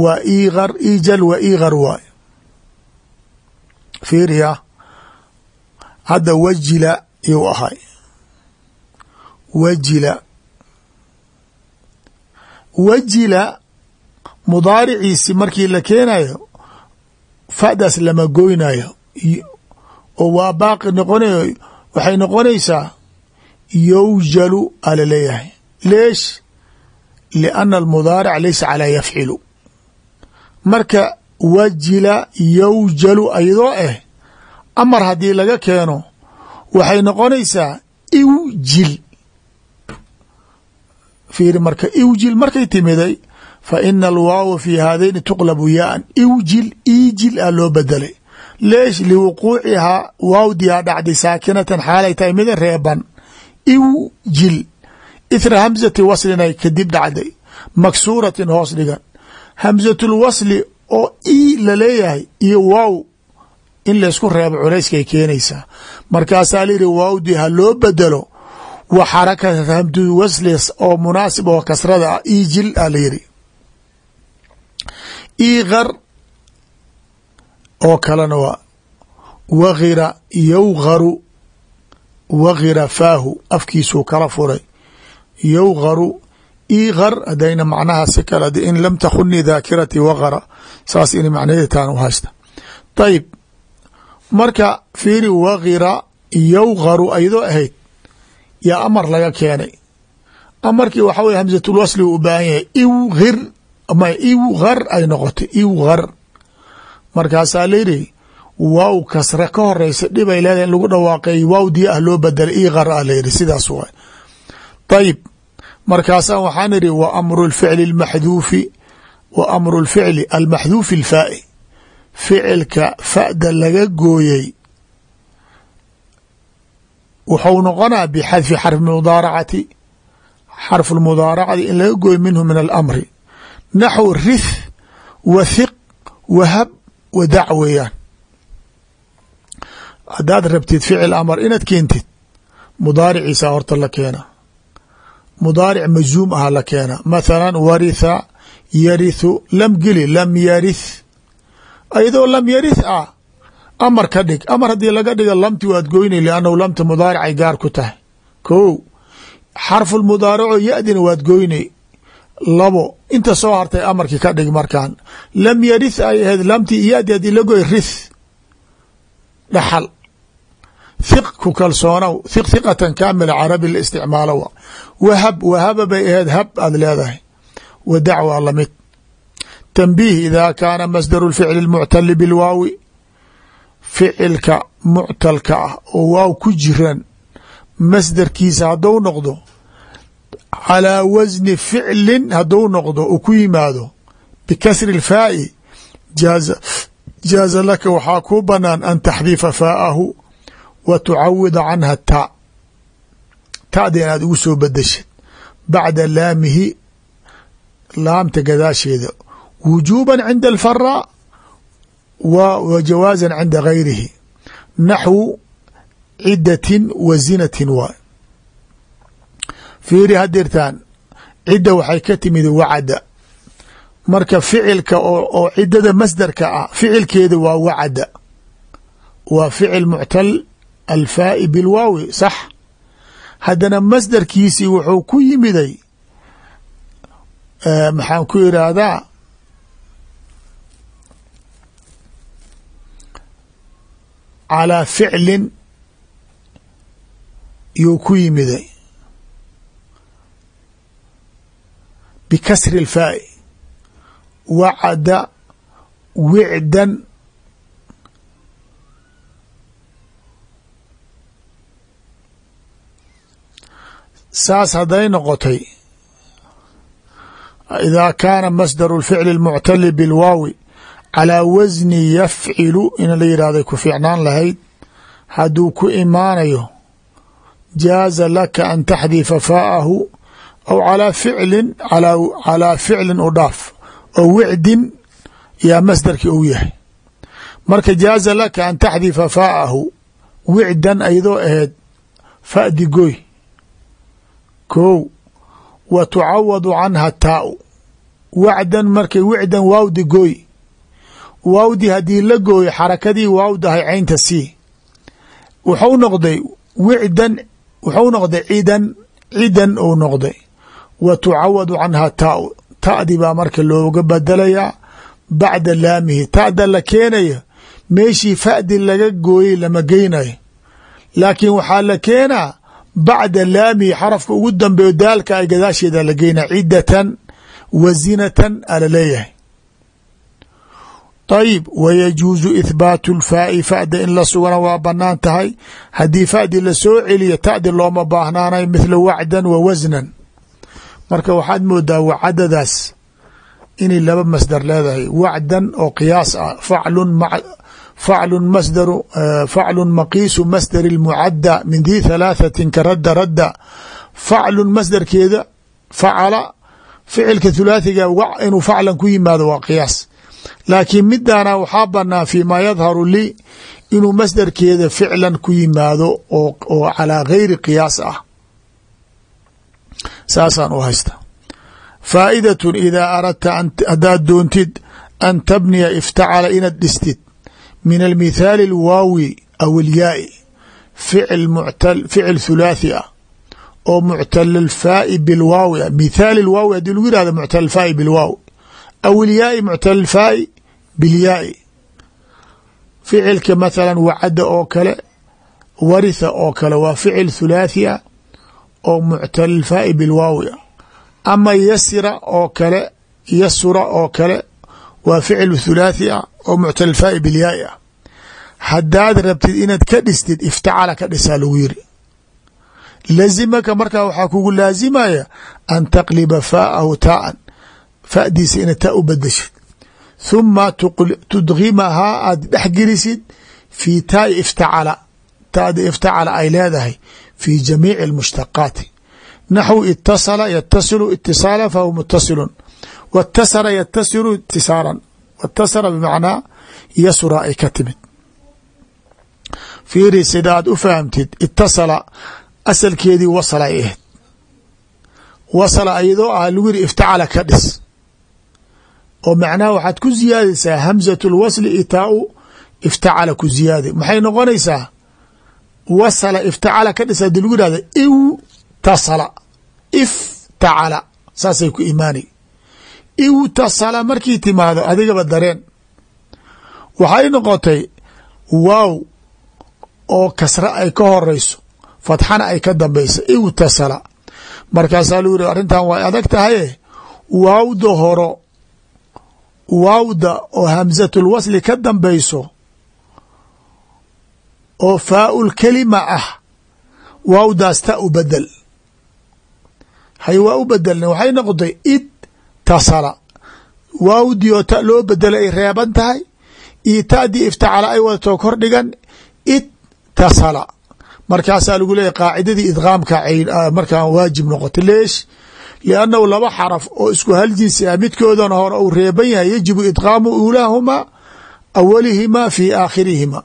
waa iigar iijal wa iigar waay fiiriya hadda wajila yuu ahay wajila wajila mudaariciisi markii la keenayo fadaas lama goynayo. Oo waa baaqi noqonayo waxay noqonaysaa yowjalu ala leeyahay. Leesh liana almudaaric laysa calaa yafcilu. Marka wajila yowjalu ayadoo ah amar haddii laga keeno waxay noqonaysaa iwjil. Fiiri marka iwjil markay timiday fa ina alwaawa fi haadayni tuqlabu yaaan iwjil iijil a loo bedelay leesh liwuquucihaa waawdihaa dhacday saakinatan xaalay tahay mida reeban iwjil ithra hamzati waslinay kadib dhacday maksuuratin hoos dhigan hamzatulwasli oo i la leeyahay iyo waaw in laysku reebo culayskay keenaysaa markaasaa layihi waawdii ha loo bedelo wa xarakat hamdu wasli oo munaasib oo kasrada ah iijil iikar oo kalena waa wakhira yowgaru wakhira faahu afkiisuu kala furay. Yowgaru iikar hadayna macnaha si kale in lam takhuni daakirati wakara saas in macnaheetaan u haysta ayib marka fiiri wakhira yowgaru ayadoo ahayd yaa amar laga keenay. Amarkii waxa weye hamzatulwasli u u baahan yahay iwhir ma iwgar ay noqotay iwgar markaasaa layidhi waaw kasre ka horeysa dhib ay leedahay in lagu dhawaaqay waawdii ah loo bedelay igar ah layidhi sidaas waay. Ayib markaasaa waxaan idhi wa amru lficli lmaxduufi wa amru lficli almaxduufi alfaa'i ficilka fa'da laga gooyey wuxuu noqonaa bixadfi xarfi mudaaracati xarfu lmudaaracati in laga gooyo minhu min alamri naxw rith wa hiq wahab wa dac weeyaan. Haddaad rabtid ficil amar inaad keentid mudaariciisa horta la keena. Mudaaric mazuum aha la keena. Mathala waritha yarithu lam geli lam yarith. Ayadoo lam yarith ah amar ka dhig. Amar haddii laga dhiga lamti waad goynay liannahu lamta mudaaricay gaar ku tahay. Ko xarfu mudaarico ya-dina waad goynay labo inta soo hartay amarkii ka dhig markaan lam yarith ay ahayd lamtii ya-di haddii la goy rith dhaxal. Hiq ku kalsoonow hiq hiqatan kaamila carabi la isticmaalo wa. Wahab wahaba bay ahayd hab aad leedahay. Wa dacwa la mid tanbiih ida kaana masdaru lficli lmuctali bilwaawi ficilka muctalka ah oo waaw ku jiran masdarkiisa haddou noqdo calىa wasni ficlin haddou noqdo uu ku yimaado bikasri اlfaa'i jaaza laka waxaa kuu banaan an taxdifa faa'ahu wa tucawida canha ta. Ta'da inaad ugu soo bedeshid bacda laamihi laamta gadaasheeda. Wujuuba cinda alfara wa jawaaza cinda gayrihi. Naxwu cidatin wa zinatin waay fiiri hadirtaan cidda waxay ka timid wacda marka ficilka oo cidada masdarka ah ficilkeeda waa wacda waa ficil muctal alfaa'i bilwaawi sax. Haddana masdarkiisii wuxuu ku yimiday maxaan ku irahdaa calىa ficlin yuu ku yimiday bikasri اlfaa'i wacda wicdan saas hadday noqotay idaa kaana masdaru اlficli اlmuctali bilwaawi calىa wasni yafcilu in la yidhahday ku fiicnaan lahayd hadduu ku imaanayo jaaza laka an taxdifa faa'ahu aw calىa ficlin calىa ficlin u dhaaf oo wicdin yaa masdarkii uu yahay marka jaaza laka an taxdifa faa'ahu wicdan aydoo aheed fa'di goy kow wa tucawadu canha taau wacdan markay wicdan waawdi gooy waawdi haddii la gooyo xarakadii waawdahay caynta sii wuxuu noqday wicdan wuxuu noqday cidan cidan uu noqday wa tucawadu canha taau ta'di baa marka looga badalayaa bacda laamihi. Ta'da la keenaya meeshii fa'di laga gooyey lama geynayo. Laakiin waxaa la keenaa bacda laamihi xarafka ugu dambeeyo daalka ay gadaasheeda la geynaa cidatan wa zinatan ala leeyahay. Ayib wayajuusu ithbaatu lfaa'i fa'da in la sugana waa bannaan tahay. Haddii fa'di la soo celiyo ta'di looma baahnaanayo mithla wacdan wa wasnan marka waxaad moodaa wacadadaas inay laba masdar leedahay. Wacdan oo qiyaas ah faclun faclun masdaru faclun maqiisu masdari اlmucadda min di thalaaثatin ka radda radda. Faclun masdarkeeda facala ficilka thulaathiga inuu faclan ku yimaado waa qiyaas. Laakiin midaana waxaa banaa fi ma yadharu lii inuu masdarkeeda ficlan ku yimaado oo calaa gayri qiyaas ah saasaan u haysta. Faa'idatun idaa aradta haddaad doontid an tabniya iftacala inaad dhistid min almithaali alwaawi aw ilyaai ficil thulaathi ah oo muctal alfaa'i bilwaawi ah. Mithaali lwaawi haddii lagu yihahdo muctal alfaa'i bilwaawi aw ilyaai muctal alfaa'i bilyaai. Ficilka mathala wacada oo kale waritha oo kale waa ficil thulaathi ah oo muctal alfaa'i bilwaawi ah ama yasira oo kale yasura oo kale waa ficil thulaathi ah oo muctal alfaa'i bilyaai ah haddaad rabtid inaad ka dhistid iftacala ka dhisaa lagu yiri lazimaka markaa waxaa kugu laazimaya an taqliba faa'ahu taa'an fa'diisa inaad taa u badashid thuma tudgimahaa aad dhexgelisid fii taai iftacala taadi iftacala ay leedahay fi jamiici اlmushtaqaati naxwu itasala yatasilu itisaala fahuwa mutasilun watasara yatasilu itisaaran watasara bimacnaa yasura ay ka timid fiiri sida aad u fahamtid itasala asalkeedii wasala ay ahayd wasala ayadoo ah lagu yiri iftacala ka dhis oo macnaha waxaad ku ziyaadaysaa hamzat lwasli itaau iftacala ku ziyaada maxay noqonaysaa wasala iftacala ka dhis haddii lagu yihahda iw tasala. Iftacala saasay ku imaanay iw tasala markii timaado adigaba dareen. Waxay noqotay waaw oo kasra ay ka horeyso fatxana ay ka dambeyso iw tasala. Markaasaa lagu yihi arrintan way adag tahaye waawda horo waawda oo hamsatul wasli ka dambeyso oo faaul kelima ah waawdaas ta u bedel. Hay waa u bedelna waxay noqotay id tasala. Waawdii oo ta loo bedelay ay reeban tahay iyo ta'dii iftacala ay wadato kor dhigan id tasala. Markaasaa lagu leeyahy qaacidadii idgaamka markaa waajib noqotay. Leesh liannahu laba xaraf oo isku hal jinsi ah midkoodana hore uu reeban yahay yajibu idqaamu uulaahumaa awalihimaa fi aakhirihima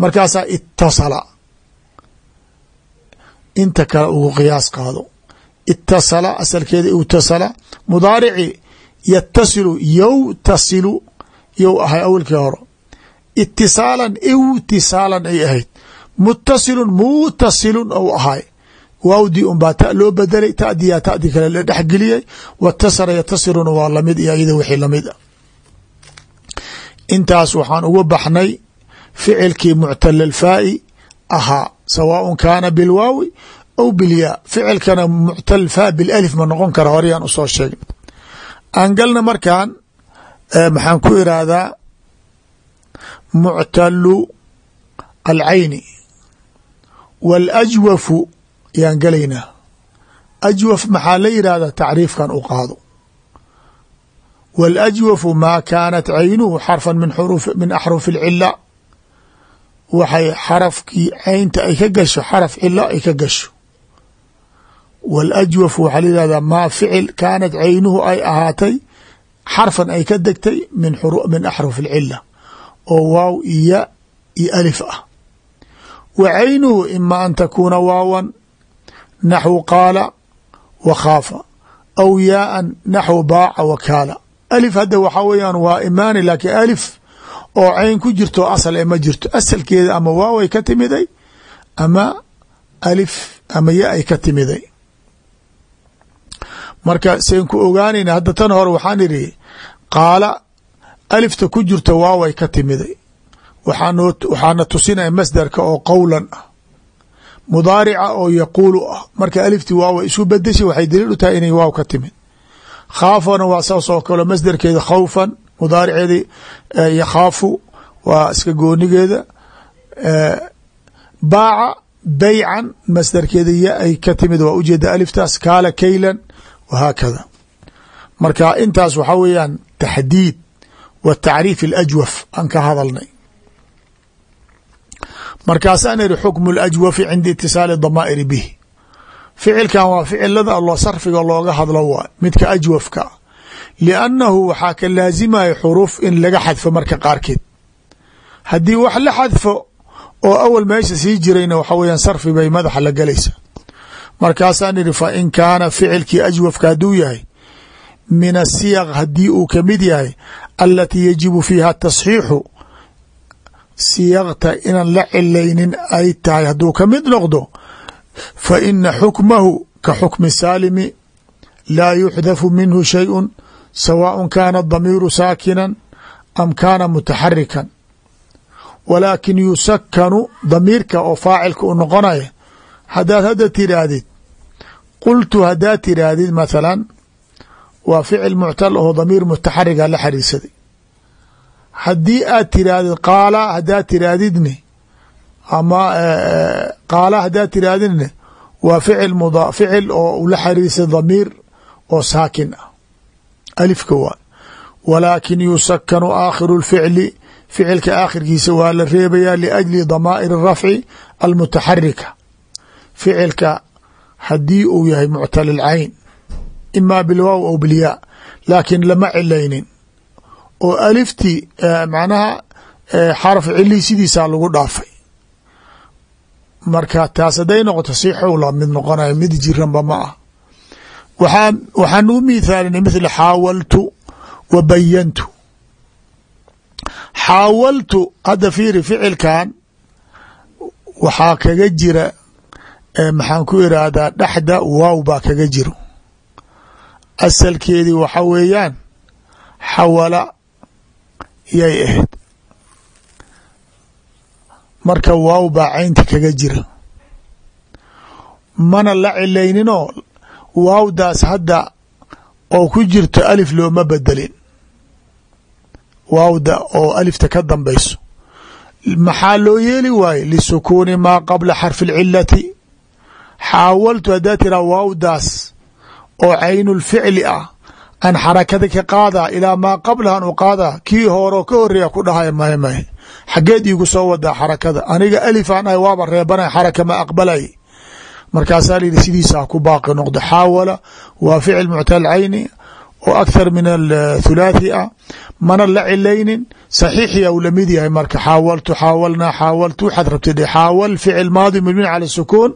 markaasaa itasala inta kale ugu qiyaas qaado. Itasala asalkeeda iwtasala mudaarici yatasilu yowtasilu yow ahay awalkii hore. Itisaalan iwtisaalan ay ahayd. Mutasilun mutasilun ou ahay. Waawdii unbaa ta loo bedelay tadiyaa tadi kale la dhexgeliyey watasara yatasiluna waa la mid iyo iyada wixii la mid a. Intaas waxaan uga baxnay ficilkii muctala alfaa'i ahaa sawaaءun kaana bilwaawi aw bilyaa ficilkana muctal faa bilalif ma noqon kara horeyaan usoo sheegay aan galna markaan maxaan ku irahdaa muctalu alcayni waاlajwafu yaan galaynaa ajwaf maxaa la yidhahdaa tacriifkan u qaado waاlajwafu maa kaanat caynuhu xarfan min min axrufi اlcila waxay xarafkii caynta ay ka gasho xaraf cilo ay ka gasho. Waاlajwaf waxaa la yihahdaa maa ficil kaanat caynuhu ay ahaatay xarfan ay ka degtay min axruf اlcila oo waaw iyo iyo alif ah. Wa caynuhu ima an takuuna waawan naxwu qaala wa khaafa aw yaaan naxwu baaca wa kaala. Alif hadda waxaa weeyaan waa imaani laakiin alif oo cayn ku jirto asal ee ma jirto. Asalkeeda ama waaway ka timiday ama alif ama ya ay ka timiday. Marka sen ku ogaanayna hadda tan hore waxaan idhi qaala alifta ku jirto waaway ka timiday. Waxaana tusinaya masdarka oo qowlan ah. Mudaarica oo yaquulu ah. Marka alifti waawa isu bedeshay waxay daliil u tahay inay waaw ka timid. Khaafana waa saas oo kale masdarkeeda khawfan mudaariceedi yakhaafu waa iska goonigeeda baaca baycan masdarkeeda ya ay ka timid waa ujeeda aliftaas kaala kaylan wahaakada marka intaas waxaa weeyaan taxdiid wa tacriif alajwaf aan ka hadalnay. Markaasaan iri xukmu lajwafi cinda itisaali damaa'iri bihi. Ficilkan waa ficilada sarfiga looga hadlo waay midka ajwafka liannahu waxaa ka laazimaya xuruuf in laga xadfo marka qaarkeed haddii wax la xadfo oo awal meesha sii jirayna waxa weeyaan sarfi bay madaxa la galaysa markaasaan idhi fa in kaana ficilkii ajwafka hadduu yahay min asiyaq haddii uu ka mid yahay alatii yajibu fiiha tasxiixu siyaqta inaan la cilaynin ay tahay hadduu ka mid noqdo fa ina xukmahu ka xukmi saalimi laa yuxdafu minhu shayءu sawaaء kaana damiiru saakinan am kaana mutaxarikan walaakin yusakanu damiirka oo faacilka u noqonaya haddaad hadda tiraahdid qultu haddaad tiraahdid mathalan waa ficil muctal oo damiir mutaxariga la xariirsaday haddii aad tiraahdid qaala haddaad tiraahdidne ama qaala haddaad tiraahdidne waa ficil md ficil oo la xariirsa damiir oo saakin ah alifka waa walaakin yusakanu aakhiru lficli ficilka aakhirkiisa waa la reebayaa liajli damaa'ir arafci almutaxarika ficilka haddii uu yahay muctalil cayn ima bilwaaw aw bilyaa laakiin lama cilaynin. Oo aliftii macnaha xaraf cilii sidiisaa lagu dhaafay. Marka taas hadday noqoto si xowla mid noqonayo mid jiranba ma ah waxaan u mithaalinay mithla xaawaltu wa bayantu xaawaltu hadda fiiri ficilkan waxaa kaga jira maxaan ku irahdaa dhexda waaw baa kaga jiro. Asalkeedii waxa weeyaan xawala yay ahayd. Marka waaw baa caynta kaga jira. Mana la cilayninoo waawdaas hadda oo ku jirto alif looma bedelin. Waawda oo alifta ka dambayso. Maxaa loo yeeli waaye lisukuuni maa qabla xarfi اlcilati xaawaltu haddaa tiraa waawdaas oo caynulficli ah aan xarakada ka qaadaa ilaa maa qablahan u qaadaa kii hooroo ka horreeya ku dhahaya mahe mahe. Xageed iigu soo wadaa xarakada. Aniga alifaan ahay waaba reebanay xaraka ma aqbalay markaasaa layihi sidiisa ku baaqi noqdo xaawala waa ficil muctal cayni oo akthar min athulaathi ah. Mana la cilaynin saxiixia uu la mid yahay marka xaawaltu xaawalnaa xaawaltu waxaad rabtid xaawal ficil maadi mabni cala sukuun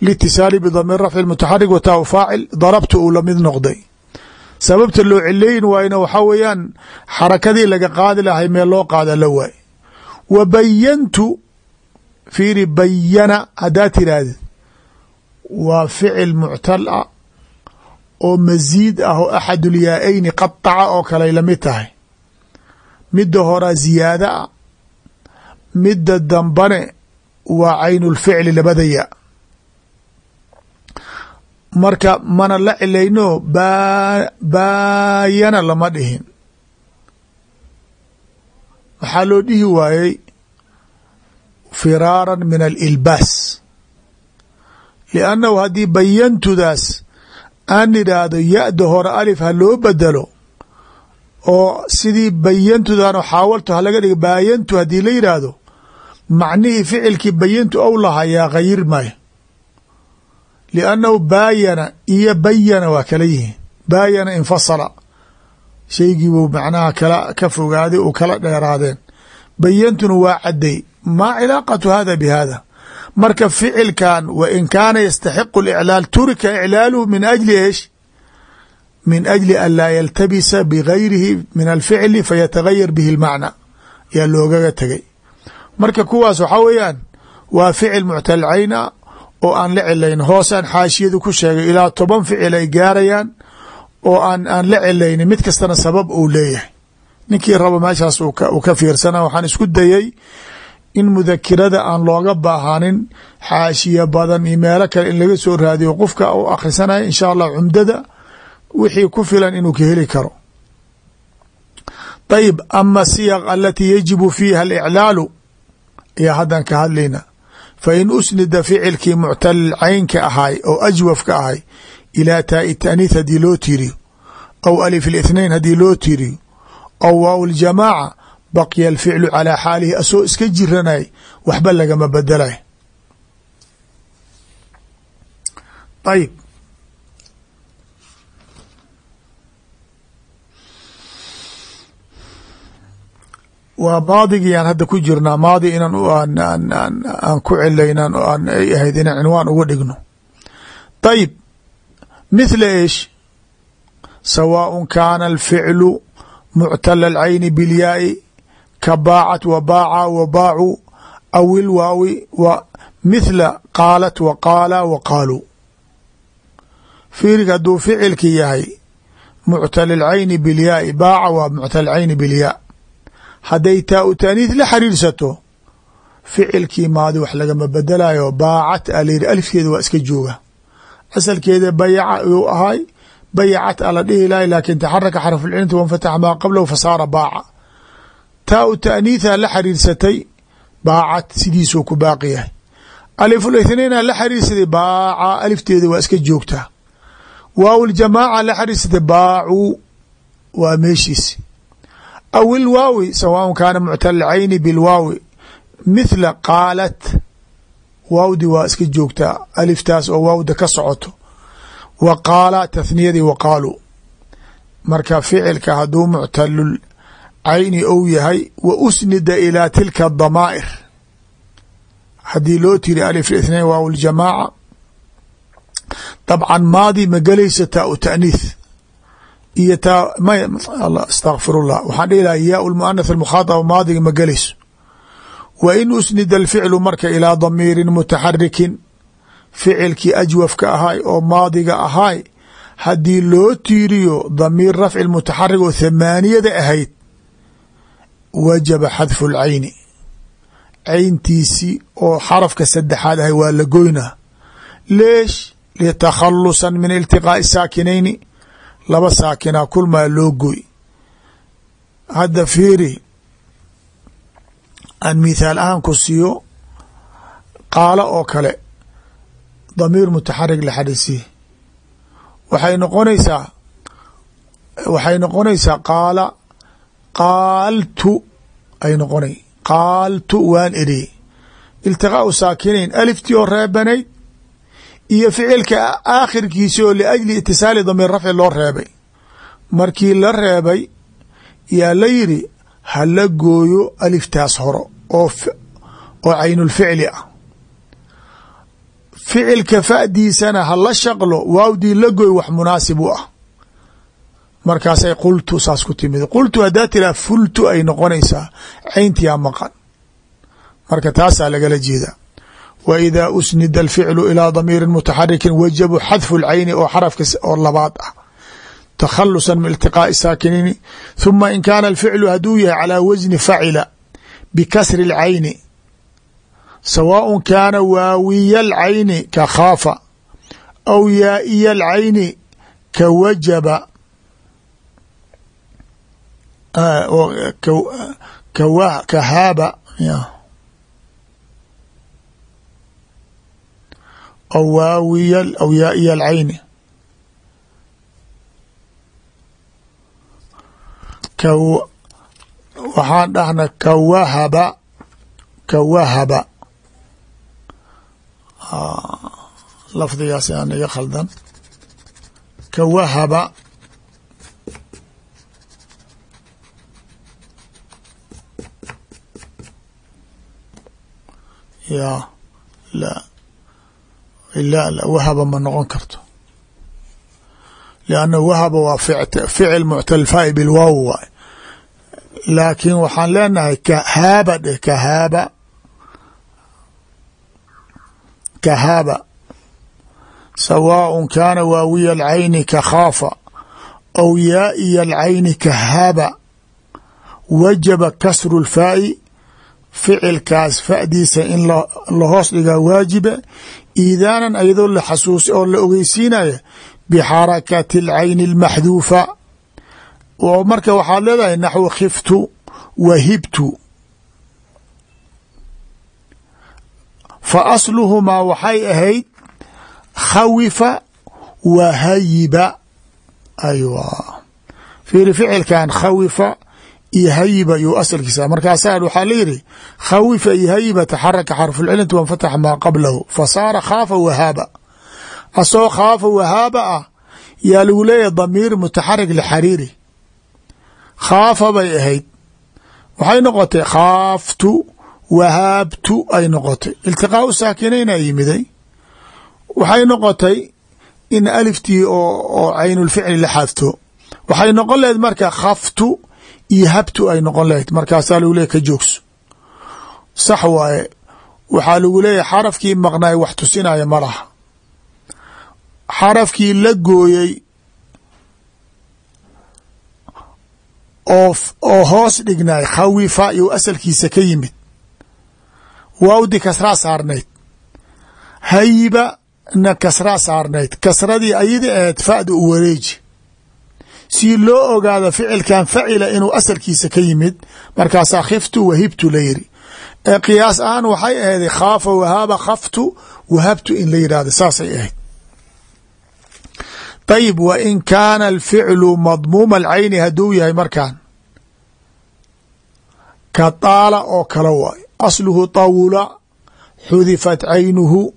liitisaali bidamiir rafci mutaxarik wa taa faacil darabtu uu la mid noqday. Sababta loo cileyn waayna waxaa weeyaan xarakadii laga qaadi lahay meel loo qaada la waay. Wa bayantu fiiri bayana haddaa tirahdid waa ficil muctal ah oo masiid ah oo axadulyaa-eyni qadaca oo kaley la mid tahay. Midda horaa ziyaada ah midda dambane waa caynulficli labada ya marka mana la cilayno baayana lama dhihin. Waxaa loo dhihi waayey firaaran min alilbaas liannahu haddii bayantudaas aan idhaahdo ya-da hore alif ha loo bedelo oo sidii bayantudan xaawaltu halaga dhiga baayantu haddii la yidhaahdo macnihii ficilkii bayantu ou lahayaa khayir maayo liannahu baayana iyo bayana waa kala yihiin baayana infasala shaygii buu macnaha kala ka fogaaday oo kala dheeraadeen bayantuna waa cadday maa cilaaqatu hada bi hada marka ficilkan wa in kaana yastaxiqu اliclaal turika iclaaluhu min ajli eesh min ajli an laa yaltabisa bigayrihi min alficli fayatagayar bihi اlmacna yaa loogaga tegay marka kuwaas waxaa weeyaan waa ficil muctalcayna oo aan la cilayn. Hoosaan xaashiyadu ku sheegay ilaa toban ficil ay gaarayaan oo aan aan la cilaynin mid kastana sabab uu leeyahay. Ninkii rabo meeshaas uu ka fiirsana waxaan isku dayay in mudakirada aan looga baahanin xaashiya badan iyo meelo kale in laga soo raadiyo qofka uu akhrisanaya inshaa allah cumdada wixii ku filan inuu ka heli karo. Ayb ama asiyaq alatii yajibu fiiha aliclaalu ayaa haddan ka hadlayna. Fain usnida ficilkii muctal caynka ahay oo ajwafka ahay ilaa taai taaniih haddii loo tiriyo aw alif ithnain haddii loo tiriyo aw waaw ljamaaca baqya alficlu calaa xaalihi asoo iska jiranay waxba lagama bedelay ayib. Waa maadigii aan hadda ku jirnaa maadi inaan aan ku cilaynan oo aan ay ahayd inaan cinwaan uga dhigno. Ayib mithla eesh sawaaء kaana alficlu muctala alcayni bilyaai ka baacat wa baaca wa baacu aw ilwaawi wa mithla qaalat wa qaala wa qaaluu fiirig hadduu ficilki yahay muctal alcayni bilyaai baaca waa muctal alcayni bilyaa hadday taa u taaniith la xiriirsato ficilkii maadi wax lagama bedelayo baacat alayiri alifkeeda waa iska jooga asalkeeda bayaca ayuu ahay bayacat ala dhihi lahay laakin taxaraka xarfulcilinti wanfataxa maa qablahu fasaara baaca taa u taaniitha la xiriirsatay baacat sidiisuu ku baaqi yahay. Aliful ithnayna la xiriirsaday baaca alifteeda waa iska joogtaa waaw ljamaaca la xiriirsatay baacuu waa meeshiisi aw ilwaawi sawaaء kaana muctal cayni bilwaawi mithla qaalat waawdi waa iska joogtaa aliftaas oo waawda ka socoto. Wa qaala tathniyadii wa qaaluu marka ficilka hadduu muctalul cayni ou yahay wa usnida ilaa tilka damaa'ir. Haddii loo tiri alif ithnain waaw ljamaaca dabcan maadi ma gelayso taa u taaniith iyo taa astakfir llah waxaan dhihi laha yaa lmuanath almukhaadaba maadiga ma gelayso. Wa in usnida alficlu marka ilaa damiirin mutaxarikin ficilkii ajwafka ahaay oo maadiga ahaay haddii loo tiiriyo damiir rafci mutaxarik oo thamaaniyada ahayd wajaba xadfu lcayni cayntiisii oo xarafka saddexaad ahay waa la goynaa leesh litakhalusan min iltiqaaءi saakinayni. Laba saakinaa kulmaa loo goy. Hadda fiiri aan mithaal ahaan ku siiyo qaalo oo kale damiir mutaxarik la xariisiye waxay noqonaysaa waxay noqonaysaa qaala qaaltu ay noqonay. Qaaltu waan eriyey iltiqaau saakinayn aliftii oo reebanayd iyo ficilka aakhirkiisi oo liajli itisaali damiir rafci loo reebay. Markii la reebay yaa la yidhi hala gooyo aliftaas horo oo oo caynulficli ah. Ficilka fadiisana hala shaqlo waawdii la gooy wax munaasib u ah markaasay qultu saas ku timid. Qultu haddaa tiraa fultu ay noqonaysaa cayntiyaa maqan. Marka taasaa lagala jeedaa. Wa idaa usnida alficlu ilaa damiirin mutaxarikin wajabu xadfu lcayni oo xarafka oo labaad ah. Takhalusan min iltiqaa'i saakiniini huma in kaana alficlu hadduu yahay calaa wasni facila bikasri اlcayni sawaaءun kaana waawiya alcayni ka khaafa aw yaa'iya alcayni ka wajaba ka haaba aw waawiya aw yaa'iya alcayni waxaan dhahna kawahaba kawahaba lafdigaas aan iga khaldan. Kawahaba yaa la ilaa wahaba ma noqon karto. Lianna wahaba waa ficil muctalfaa'i bilwaaw waay. Laakiin waxaan leenahay kahaaba dheh kahaaba kahaaba sawaaءun kaana waawiya alcayni kakhaafa aw yaa iya alcayni kahaaba wajaba kasru اlfaa'i ficilkaas fa'diisa in la hoos dhigaa waajiba iidaanan ayadoo la xasuusi oo la ogeysiinaya bxarakati اlcayni اlmaxduufa oo marka waxaad leedahay naxwu khiftu wa hibtu. Fa asluhumaa waxay ahayd khawifa wa hayiba aywa. Fiiri ficilkan khawifa hayiba yuu asalkiisa. Markaasaa waxaa layihi khawifa iyo hayiba taxaraka xarfulcilinti wanfataxa maa qablahu. Fa saara khaafa wahaaba. Asoo khaafa wahaaba ah yaa lagu leeyahay damiir mutaxarik lxariiri khaafa bay ahayd. Waxay noqotay khaaftu wahaabtu ay noqotay. Iltiqaau saakinayna yimiday. Waxay noqotay in aliftii oo caynulficli la xadfto waxay noqon lahayd marka khaftu iyo habtu ay noqon lahayd. Markaasaa lagu leeyahy ka joogso. Sax waaye waxaa lagu leeyahay xarafkii maqnaay wax tusinaya ma laha. Xarafkii la gooyey oo hoos dhignaay khawifa iyo asalkiisa ka yimid. Waawdi kasraa saarnayd hayiba na kasraa saarnayd kasradii ayada ahayd fa'da u wareeji si loo ogaado ficilkan facila inuu asalkiisa ka yimid markaasaa khiftu wahibtu la yiri ee qiyaas ahaan waxay ahayd khaafa wahaaba khaftu wahabtu in la yidhahdo saasay ahayd. Ayib w in kaana alficlu madmuuma alcayni hadduu yahay markaan ka taala oo kale waay. Asluhu tawula xudifat caynuhu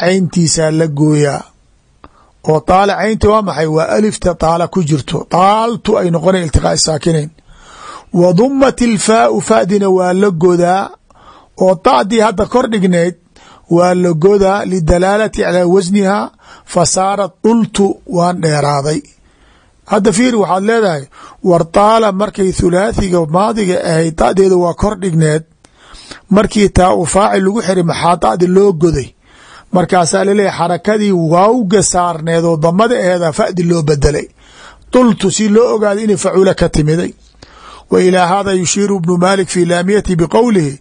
cayntiisaa la gooyaa oo taala caynti waa maxay? Waa alifta taala ku jirto. Taaltu ay noqona iltiqaa saakinayn wa dumat ilfaau fadina waa la godaa oo tacdii hadda kor dhigneyd waa la godaa lidalaalati calaa wasniha fa saarat dhultu waan dheeraaday. Hadda fiiri waxaad leedahay war taala markay thulaathiga maadiga ahayd dadeeda waa kor dhigneed. Markii taa u faacil lagu xiray maxaa dadi loo goday markaasaa laleeyahy xarakadii waawga saarneed oo damada aheeda fadi loo bedelay. Dhultu si loo ogaado inay facuula ka timiday. Wa ilaa hada yushiiru ibnu malik fi laamiyati biqowlihi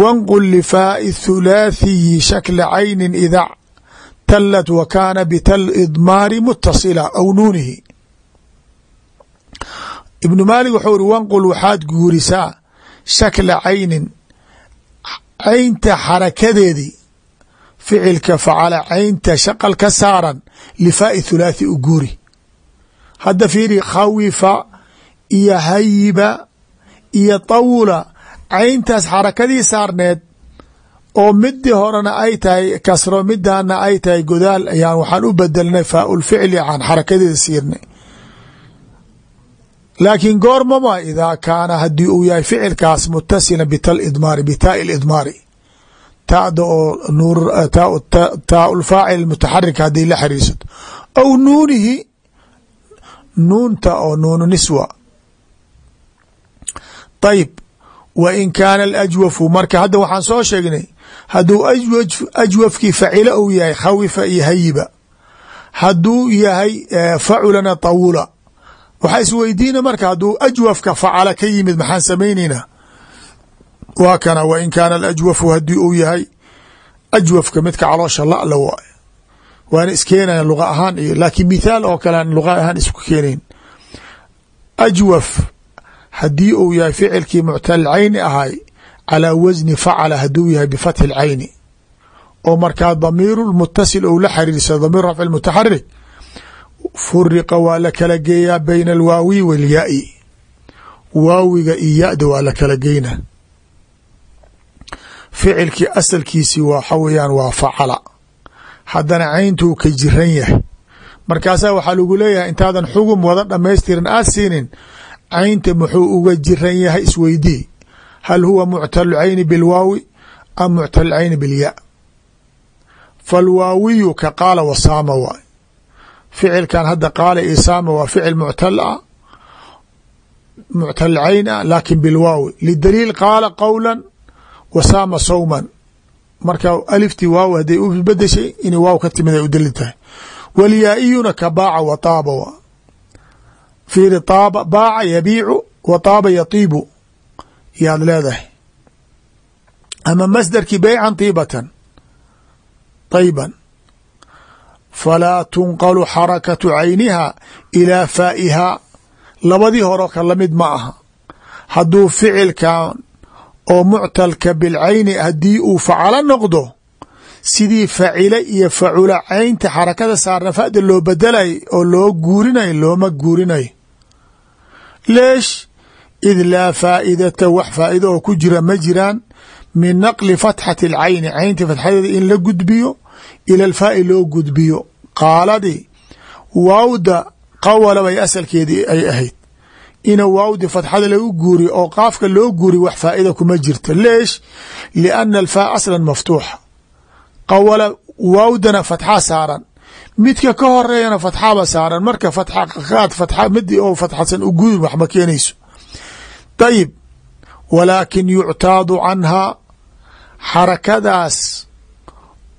wanqul lifaai thulaathiyi shakla caynin idac talat wa kaana bital idmaari mutasila aw nuunihi. Ibnu maalik wuxuu iri wanqul waxaad guurisaa shakla caynin caynta xarakadeedii ficilka facala caynta shaqal ka saaran lifaai thulaathi u guuri. Hadda fiiri khawifa iyo hayiba iyo tawula cayntaas xarakadii saarneed oo midii horena ay tahay kasro midana ay tahay godaal ayaan waxaan u bedelnay faaulficli aan xarakadeeda siirnay. Laakiin goormama idaa kaana haddii uu yahay ficilkaas mutasila bital idmaari bitaai lidmaari taada oo nuur taa ulfaacil mutaxarik haddii la xariirsato aw nuunihi nuunta oo nuunu niswa. Ayb wa in kaana alajwafu marka hadda waxaan soo sheegnay hadduu ajwafkii facila uu yahay khawifa iyo hayiba hadduu yahay faculana tawula. Waxaa isweydiina marka hadduu ajwafka facala ka yimid maxaan samayneynaa waa kana wa in kaana alajwafu haddii uu yahay ajwafka midka caloosha lala waay waana iskeenaya luqa ahaan iyo laakiin mithaal oo kale aan luqa ahaan isku keenayn. Ajwaf haddii uu yahay ficilkii muctal cayni ahay calaa wasni facala hadduu yahay bifatxi اlcayni oo markaa damiiru mutasil ou la xariirsa damiir rafci mutaxarik furiqa waa la kala geeyaa bayna alwaawi walyaai. Waawiga iyo ya-da waa la kala geyna ficilkii asalkiisi waxa weyaan waa facala. Haddana cayntuu ka jiran yahay. Markaasaa waxaa lagu leeyahay intaadan xugum wada dhamaystiran aad siinin caynta muxuu uga jiran yahay isweydii. Hal huwa muctalu cayni bilwaawi am muctalu cayni bilya falwaawiyu ka qaala wasaama waay. Ficilkan hadda qaala isaama waa ficil muctal ah muctal ah laakin bilwaawi lidaliil qaala qowla wasaama sawman. Marka aliftii waaw hadday u bedeshay inay waaw ka timid ay u dalil tahay. Walyaa-iyuna ka baaca wa taaba wa. Fiiri taaba baaca yabiicu wa taaba yatiibu. Yaad leedahay. Ama masdarkii beycan tiibatan. طayban falaa tunqalu xarakatu cayniha ilaa faa'ihaa. Labadii horo ka la mid ma aha. Hadduu ficilkan oo muctalka bilcayni haddii uu facalo noqdo sidii facile iyo facula caynta xarakada saarna fa'da loo bedelay oo loo guurinayo looma guurinayo leesh id laa faa'idata wax faa'ido oo ku jira ma jiraan min naqli fatxati alcayni caynta fatxadeeda in la gudbiyo ila alfaa'i loo gudbiyo. Qaaladii waawda qawala bay asalkeedii ay ahayd ina waawdi fatxada lagu guuriyo oo qaafka loo guuriyo wax faa'ida kuma jirta leesh? Lianna alfaa aslan maftuuxa. Qawala waawdana fatxaa saaran. Midka ka horeeyana fatxaba saaran. Marka fatxaqaad fatxa midi oo fatxasan u guurin wax ma keenayso. Dayib walaakin yuctaadu canhaa xarakadaas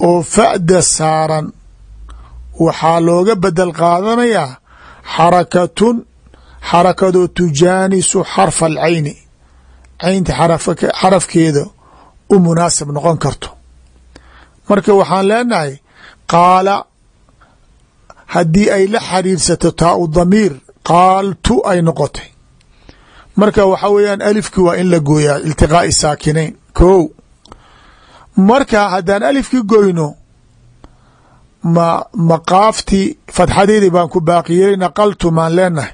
oo fa'da saaran. Waxaa looga bedel qaadanayaa xarakatun xarakadoo tujaanisu xarfa alcayni. Caynta xarafkeeda u munaasib noqon karto. Marka waxaan leenahay qaala haddii ay la xariirsato taa u damiir qaaltu ay noqotay. Marka waxa weeyaan alifki waa in la gooyaa iltiqaa'i saakinayn. Ko marka haddaan alifki goyno ma maqaaftii fatxadeedii baan ku baaqiyey naqaltu maan leenahay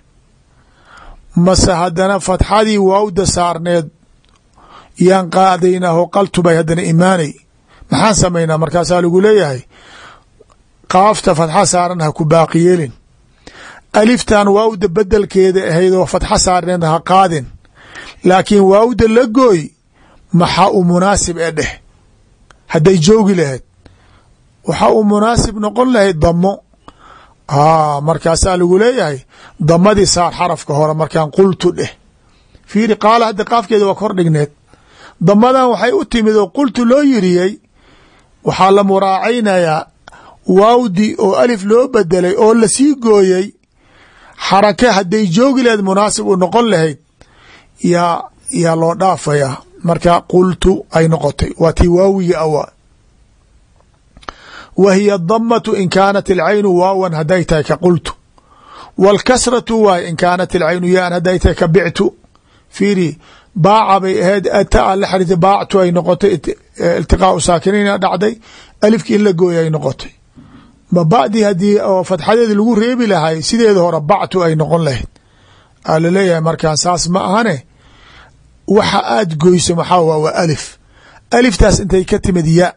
mase haddana fatxadii waawda saarneed yaan qaadaynaaho qaltu bay haddana imaanay. Maxaan samaynaa? Markaasaa lagu leeyahay qaafta fatxa saaran ha ku baaqi yeelin. Aliftan waawda bedelkeeda ahayd oo fatxa saarneed ha qaadin. Laakiin waawda la gooy maxaa u munaasib ee dheh? Hadday joogi lahayd waxaa u munaasib noqon lahayd damo aa markaasaa lagu leeyahay damadii saar xarafka hore markaan qultu dheh. Fiiri qaala hadda qaafkeeda waa kor dhigneed. Damadan waxay u timid oo qultu loo yiriyey waxaa la muraacaynayaa waawdi oo alif loo bedelay oo la sii gooyey. Xarake hadday joogi lahayd munaasib u noqon lahayd yaa yaa loo dhaafayaa. Marka qultu ay noqotay waa tii waawiga awaa wa hiya damatu in kaanat alcaynu waawan hadday tahay ka qultu wاlkasratu waay in kaanat alcaynu yaan hadday tahay ka bictu fiiri baaca bay ahayd ata la xariirtay baactu ay noqotay iltiqaau saakiniina dhacday alifki in la gooya ay noqotay ma bacdii haddii oo fatxadeedi lagu reebi lahay sideeda hore bactu ay noqon lahayd aa la leeyahay markaan saas ma ahane waxa aad goyso maxaa waa waa intay ka timid ya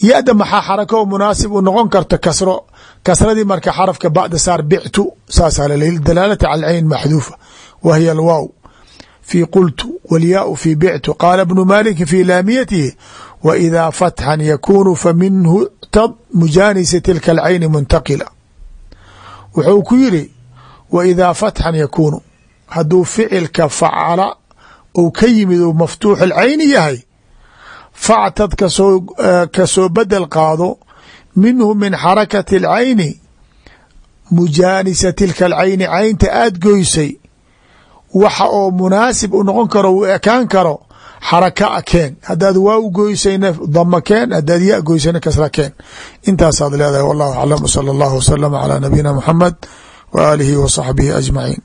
ya-da maxaa xarako munaasib u noqon karto kasro. Kasradii marka xarafka bacda saar bictu saasaa laleyi dalaalata cala cayn maxduufa wa hiya alwaaw. Fii qultu walyaau fii bictu qaala bnu maaliki fii laamiyatihi wa idaa fatxan yakuunu fa minhu tad mujaanisi tilka alcayni muntaqila. Wuxuu ku yiri wa idaa fatxan yakuunu مفتوح العين يهي factad ka soo ka soo bedel qaado minhu min xarakati alcayni mujaanisa tilka alcayni caynta aad goysay. Waxa oo munaasib u noqon karo uu ekaan karo xaraka a keen. Haddaad waa u goysayna dama keen haddaad ya goysayna kasra keen. Intaasaad leedahay wallahu aclam wsala allahu wasalama calaa nabiyina muxamed wa aalihi wa saxbihi ajmaciin